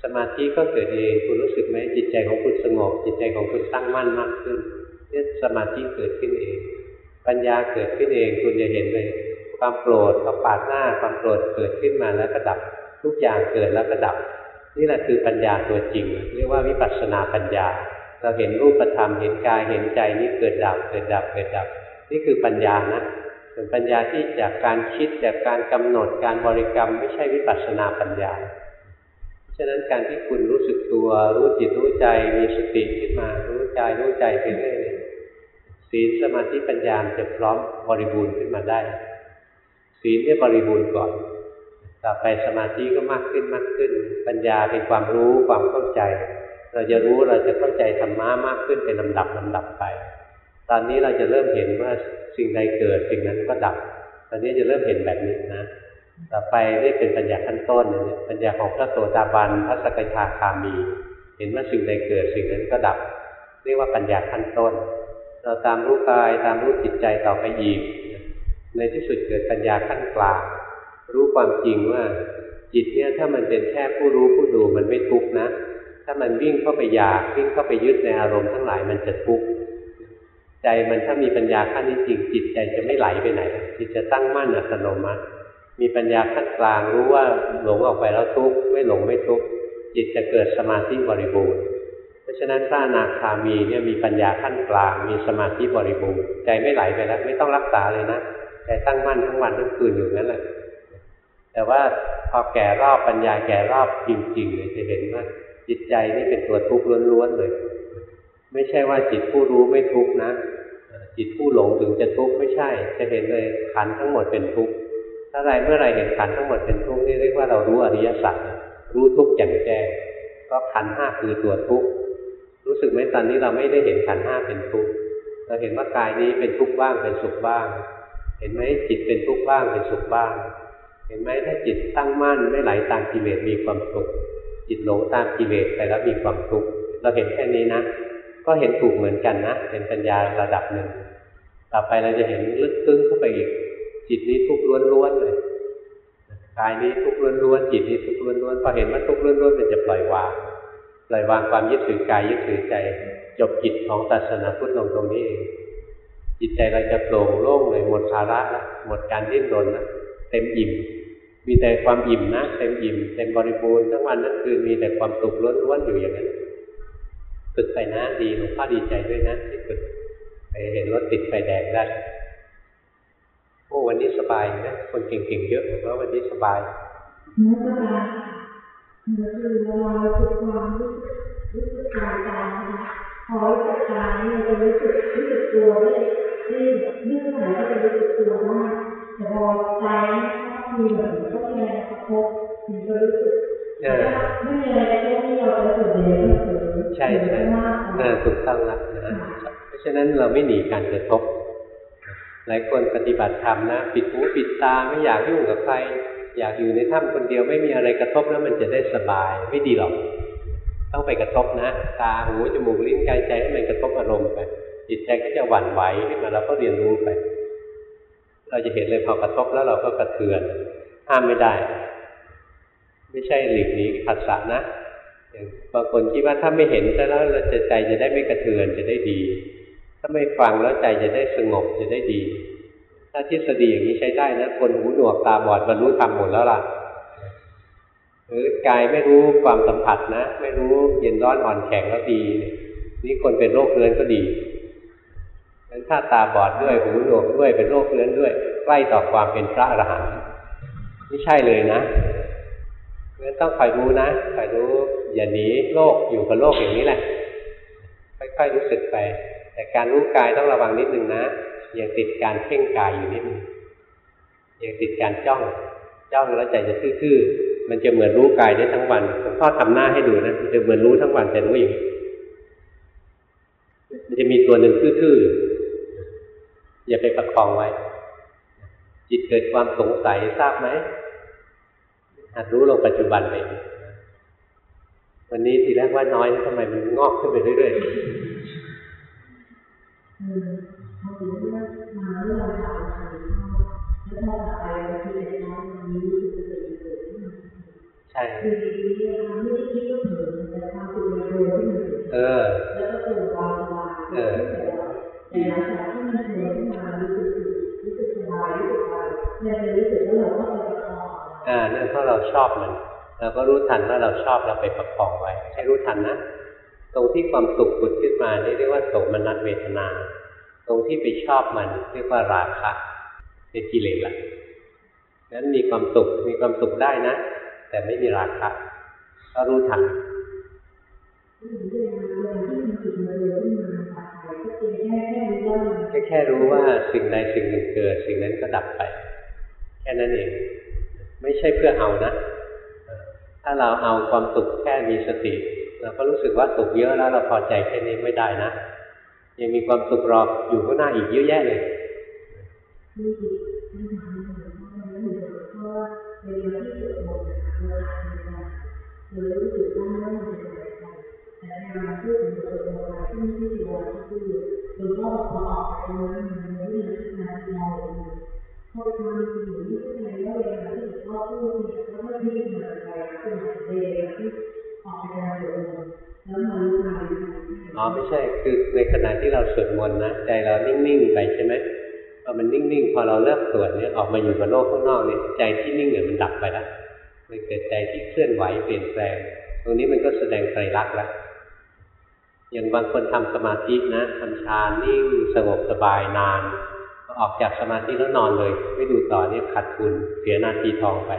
สมาธิก็เกิดเองคุณรู้สึกไหมจิตใจของคุณสงบจิตใจของคุณตั้งมั่นมากขึ้นเนี่ยสมาธิเกิดขึ้นเอง ปัญญาเกิดขึ้นเองคุณจะเห็นเลยความโกรธก็ปาดหน้าความโกรธเกิดขึ้นมาแล้วก็ดับทุกอย่างเกิดแล้วก็ดับ นี่แหละคือปัญญาตัวจริง เรียกว่าวิปัสสนาปัญญา เราเห็นรูปธรรมเห็นกายเห็นใจนี่เกิดดับเกิดดับเกิดดับ นี่คือปัญญานะ ส่วนปัญญาที่จากการคิดจากการกำหนดการบริกรรม ไม่ใช่วิปัสสนาปัญญา ฉะนั้นการที่คุณรู้สึกตัวรู้จิตรู้ใจมีสติขึ้นมารู้ใจรู้ใจไปเรื่อยศีลสมาธิปัญญาจะพร้อมบริบูรณ์ขึ้นมาได้ศีลเนี่ยบริบูรณ์ก่อน ต่อไปสมาธิก็มากขึ้นมากขึ้น ปัญญาเป็นความรู้ความเข้าใจ เราจะรู้เราจะเข้าใจธรรมะมากขึ้นเป็นลำดับลำดับไป ตอนนี้เราจะเริ่มเห็นว่า สิ่งใดเกิดสิ่งนั้นก็ดับ ตอนนี้จะเริ่มเห็นแบบนี้นะ ต่อไปนี่เป็นปัญญาขั้นต้นเนี่ยปัญญาของพระโสดาบันพระสกทาคามี เห็นว่าสิ่งใดเกิดสิ่งนั้นก็ดับ เรียกว่าปัญญาขั้นต้น เราตามรู้กายตามรู้จิตใจต่อไปอีก ในที่สุดเกิดปัญญาขั้นกลาง รู้ความจริงว่าจิตเนี่ยถ้ามันเป็นแค่ผู้รู้ผู้ดูมันไม่ทุกข์นะ ถ้ามันวิ่งเข้าไปอยากวิ่งเข้าไปยึดในอารมณ์ทั้งหลายมันจะทุกข์ ใจมันถ้ามีปัญญาขั้นนี้จริงจิตใจจะไม่ไหลไปไหน จิตจะตั้งมั่นอัตโนมัติ มีปัญญาขั้นกลางรู้ว่าหลงออกไปแล้วทุกข์ไม่หลงไม่ทุกข์จิตจะเกิดสมาธิบริบูรณ์เพราะฉะนั้นพระอนาคามีเนี่ยมีปัญญาขั้นกลาง มีสมาธิบริบูรณ์ใจไม่ไหลไปแล้ว ไม่ต้องรักษาเลยนะใจตั้งมั่นทั้งวันทั้งคืนอยู่นั่นแหละแต่ว่าพอแก่รอบปัญญาแก่รอบจริงๆเลยจะเห็นว่าจิตใจนี่เป็นตัวทุกข์ล้วนๆเลย ไม่ใช่ว่าจิตผู้รู้ไม่ทุกข์นะจิตผู้หลงถึงจะทุกข์ไม่ใช่ จะเห็นเลยขันทั้งหมดเป็นทุกข์ถ้าไรเมื่อไรเห็นขันทั้งหมดเป็นทุกข์นี่เรียกว่าเรารู้อริยสัจรู้ทุกข์อย่างแจ้งก็ขันห้าคือตัวทุกข์รู้สึกไหมตอนนี้เราไม่ได้เห็นขันห้าเป็นทุกข์เราเห็นว่ากายนี้เป็นทุกข์บ้างเป็นสุขบ้าง เห็นไหมจิตเป็นทุกข์บ้างเป็นสุขบ้าง เห็นไหมถ้าจิตตั้งมั่นไม่ไหลตามกิเลสมีความสุขจิตหลงตามกิเลสไปแล้วมีความทุกข์เราเห็นแค่นี้นะ ก็เห็นถูกเหมือนกันนะเป็นปัญญาระดับหนึ่ง ต่อไปเราจะเห็นลึกซึ้งเข้าไปอีก จิตนี้ทุกข์ล้วนๆเลยกายนี้ทุกข์ล้วนๆจิตนี้ทุกข์ล้วนๆพอเห็นว่าทุกข์ล้วนๆมันจะปล่อยวางปล่อยวางความยึดถือกายยึดถือใจ จบกิจของศาสนาพุทธลงตรงนี้เองจิตใจเราจะโปร่งโล่งเลยหมดภาระแล้วหมดการดิ้นรนแล้วเต็มอิ่ม มีแต่ความอิ่มนะเต็มอิ่มเต็มบริบูรณ์ทั้งวันทั้งคืนมีแต่ความสุขล้วนๆอยู่อย่างนั้น ฝึกไปนะดีหลวงพ่อดีใจด้วยนะที่ฝึกไปเห็นรถติดไฟแดงได้โอ้วันนี้สบายนะคนเก่งๆเยอะเพราะวันนี้สบายเนื้อสบายเนื้อคือเวลาเราฝึกความรู้สึกรู้สึกกายกายนะคะพอรู้สึกกายเนี่ยจะรู้สึกรู้สึกตัวได้ได้เรื่องไหนก็จะรู้สึกตัวได้แต่พอใจถ้ามีเหมือนก็มีอะไรกระทบถึงจะรู้สึกเออไม่มีอะไรกระทบที่เราจะเกิดเดี๋ยวก็เกิด ใช่ใช่มากน่าถูกต้องแล้วนะเพราะฉะนั้นเราไม่หนีการกระทบ หลายคนปฏิบัติธรรมนะ ปิดหูปิดตาไม่อยากยุ่งกับใคร อยากอยู่ในถ้ำคนเดียวไม่มีอะไรกระทบแล้วมันจะได้สบายไม่ดีหรอก ต้องไปกระทบนะ ตาหูจมูกลิ้นกายใจให้มันกระทบอารมณ์ไปจิตใจก็จะหวั่นไหวขึ้นมาเราก็เรียนรู้ไป เราจะเห็นเลยพอกระทบแล้วเราก็กระเทือนห้ามไม่ได้ ไม่ใช่หลีกหนีผัสสะนะอย่าง บางคนคิดว่าถ้าไม่เห็นซะแล้วเราจะใจจะได้ไม่กระเทือนจะได้ดี ถ้าไม่ฟังแล้วใจจะได้สงบจะได้ดี ถ้าทฤษฎีอย่างนี้ใช้ได้นะคนหูหนวกตาบอดบรรลุธรรมหมดแล้วล่ะหรือกายไม่รู้ความสัมผัสนะ ไม่รู้เย็นร้อนอ่อนแข็งแล้วดีนี่ยนี่คนเป็นโรคเรื้อนก็ดีงั้นถ้าตาบอดด้วยหูหนวกด้วยเป็นโรคเรื้อนด้วย ใกล้ต่อความเป็นพระอรหันต์ไม่ใช่เลยนะงั้นต้องคอยรู้นะคอยรู้ อย่าหนีโลกอยู่กับโลกอย่างนี้แหละ ค่อยๆรู้สึกไป แต่การรู้กายต้องระวังนิดนึงนะยังติดการเพ่งกายอยู่นิดนึงยังติดการจ้องจ้องแล้วใจจะทื่อๆมันจะเหมือนรู้กายได้ทั้งวันหลวงพ่อทำหน้าให้ดูนะมันจะเหมือนรู้ทั้งวันแต่รู้อย่างมันจะมีตัวหนึ่งทื่อๆอย่าไปประคองไว้ จิตเกิดความสงสัยทราบไหมหัดรู้ลงปัจจุบันไป วันนี้ทีแรกว่าน้อยทำไมมันงอกขึ้นไปเรื่อยๆเออพอถึงเรื่องมาเรื่องราวของเขาแล้วพอไปวันที่เด็กน้อยวันนี้รู้สึกจะเป็นเกิดขึ้นมาใช่คือดีๆนะคะไม่ได้คิดว่าเผลอแต่ความสุขมันโดนขึ้นมาเออแล้วก็ตัววางสบายเออแต่หลังจากที่มันเผลอขึ้นมารู้สึกรู้สึกสบายรู้สึกอะไรเนี่ยจะรู้สึกว่าเราต้องไปประคองอ่านั่นเพราะเราชอบมัน เราก็รู้ทันว่าเราชอบเราไปประคองไว้ให้รู้ทันนะ ตรงที่ความสุขผุดขึ้นมานี่เรียกว่าโสมนัสเวทนา ตรงที่ไปชอบมันเรียกว่าราคะเป็นกิเลสละนั้นมีความสุขมีความสุขได้นะ แต่ไม่มีราคะก็รู้ทันแค่แค่รู้ว่าสิ่งใดสิ่งหนึ่งเกิด สิ่งนั้นก็ดับไป แค่นั้นเอง ไม่ใช่เพื่อเอานะ ถ้าเราเอาความสุขแค่มีสติ เราก็รู้สึกว่าสุขเยอะแล้วเราพอใจแค่นี้ไม่ได้นะ ยังมีความสุขรออยู่ข้างหน้าอีกเยอะแยะเลยอ๋อ ก็พูดว่าดีมาไม่ใช่คือในขณะที่เราสวดมนต์นะใจเรานิ่งๆไปใช่ไหมพอมันนิ่งๆพอเราเลิกสวดเนี่ยออกมาอยู่กับโลกข้างนอกเนี่ยใจที่นิ่งเนี่ยมันดับไปแล้วมันเกิดใจที่เคลื่อนไหวเปลี่ยนแปลง ตรงนี้มันก็แสดงไตรลักษณ์แล้วอย่างบางคนทำสมาธินะทำฌานนิ่งสงบสบายนาน ออกจากสมาธิแล้วนอนเลย ไม่ดูต่อเนี่ยขาดทุนเสียนาทีทองไป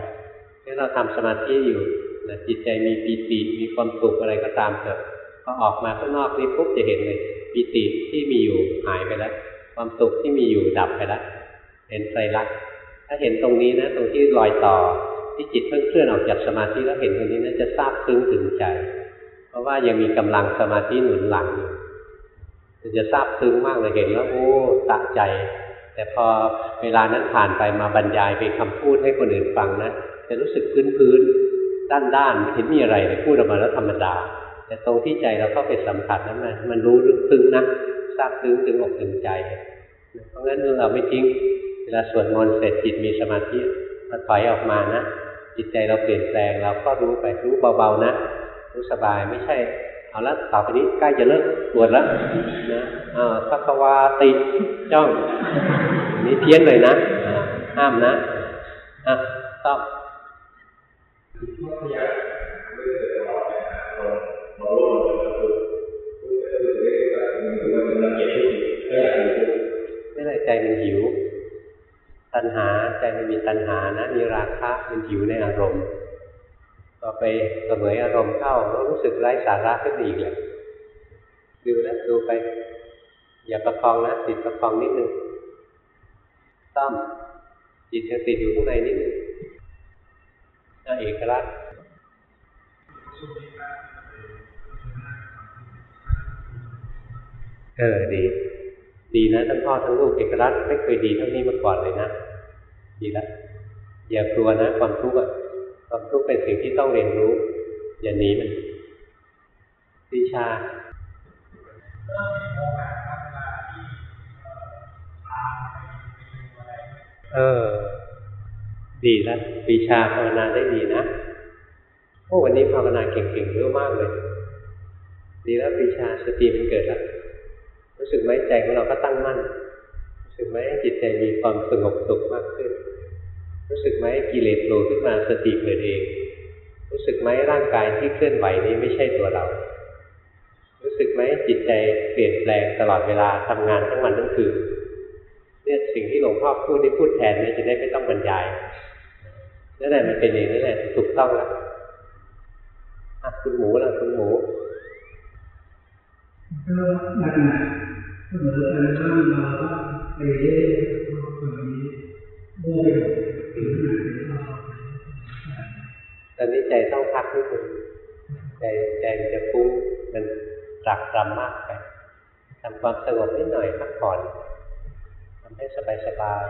ถ้าเราทำสมาธิอยู่นะจิตใจมีปีติมีความสุขอะไรก็ตามเถอะพอออกมาข้างนอกนี่ปุ๊บจะเห็นเลยปีติที่มีอยู่หายไปแล้ว ความสุขที่มีอยู่ดับไปแล้วเห็นไตรลักษณ์ถ้าเห็นตรงนี้นะ ตรงที่รอยต่อที่จิตเพิ่งเคลื่อนออกจากสมาธิแล้วเห็นตรงนี้นะจะทราบซึ้งถึงใจ เพราะว่ายังมีกำลังสมาธิหนุนหลังอยู่จะทราบซึ้งมากเลยเห็นแล้วโอ้ตะใจ แต่พอเวลานั้นผ่านไปมาบรรยายเป็นคำพูดให้คนอื่นฟังนะจะรู้สึกพื้นพื้นด้านด้านไม่เห็นมีอะไรเลยพูดออกมาแล้วธรรมดา แต่ตรงที่ใจเราเข้าไปสัมผัสนั้นมันมันรู้ลึกซึ้งนะทราบซึ้งถึงอกถึงใจ เพราะงั้นเราไม่ทิ้งเวลาสวดมนต์เสร็จจิตมีสมาธิพอถอยออกมานะจิตใจเราเปลี่ยนแปลงเราก็รู้ไปรู้เบาๆนะรู้สบายไม่ใช่ เอาละต่อไปนี้ใกล้จะเลิกปวดแล้วนะอ่าสักวาติจ้องนี่เพี้ยนเลยนะห้ามนะอะต้องไม่ได้ใจมันหิว ตัณหาใจมันมีตัณหานะ มีราคะมันหิวในอารมณ์ ไปเสมออารมณ์เข้าแล้วรู้สึกไร้สาระขึ้นอีกเลยดูนะดูไป อย่าประคองนะติดประคองนิดนึงต้อมจิตจะติดอยู่ข้างในนิดนึงน่าเอกลักษณ์เออดี ดีนะทั้งพ่อทั้งลูกเอกลักษณ์ไม่เคยดีเท่านี้มาก่อนเลยนะ ดีล้วอย่ากลัวนะความทุกข์อะ ความทุกข์เป็นสิ่งที่ต้องเรียนรู้ อย่าหนีมันวิชาเออ ดีแล้วปีชาภาวนาได้ดีนะโอ้วันนี้ภาวนาเก่งๆเยอะมากเลย ดีแล้วปีชาสติมันเกิดแล้วรู้สึกไหมใจของเราก็ตั้งมั่นรู้สึกไหมจิตใจมีความสงบสุขมากขึ้น รู้สึกไหมกิเลสโผล่ขึ้นมาสติเกิดเอง รู้สึกไหมร่างกายที่เคลื่อนไหวนี้ไม่ใช่ตัวเรา รู้สึกไหมจิตใจเปลี่ยนแปลงตลอดเวลาทำงานทั้งวันทั้งคืนเนี่ยสิ่งที่หลวงพ่อพูดที่พูดแทนเนี่ยจะได้ไม่ต้องบรรยายนั่นแหละมันเป็นเองนั่นแหละถูกต้องแล้วอะคุณหมูล่ะคุณหมูก็หนักหนักเสมอกันบ้างเราก็ไปเรื่อยๆคนนี้โม่ไปหมด ตอนนี้ใจต้องพักนิดนึงใจใจมันจะฟุ้งมันตรักตรำมากไปทำความสงบนิดหน่อยพักผ่อนทำให้สบายสบาย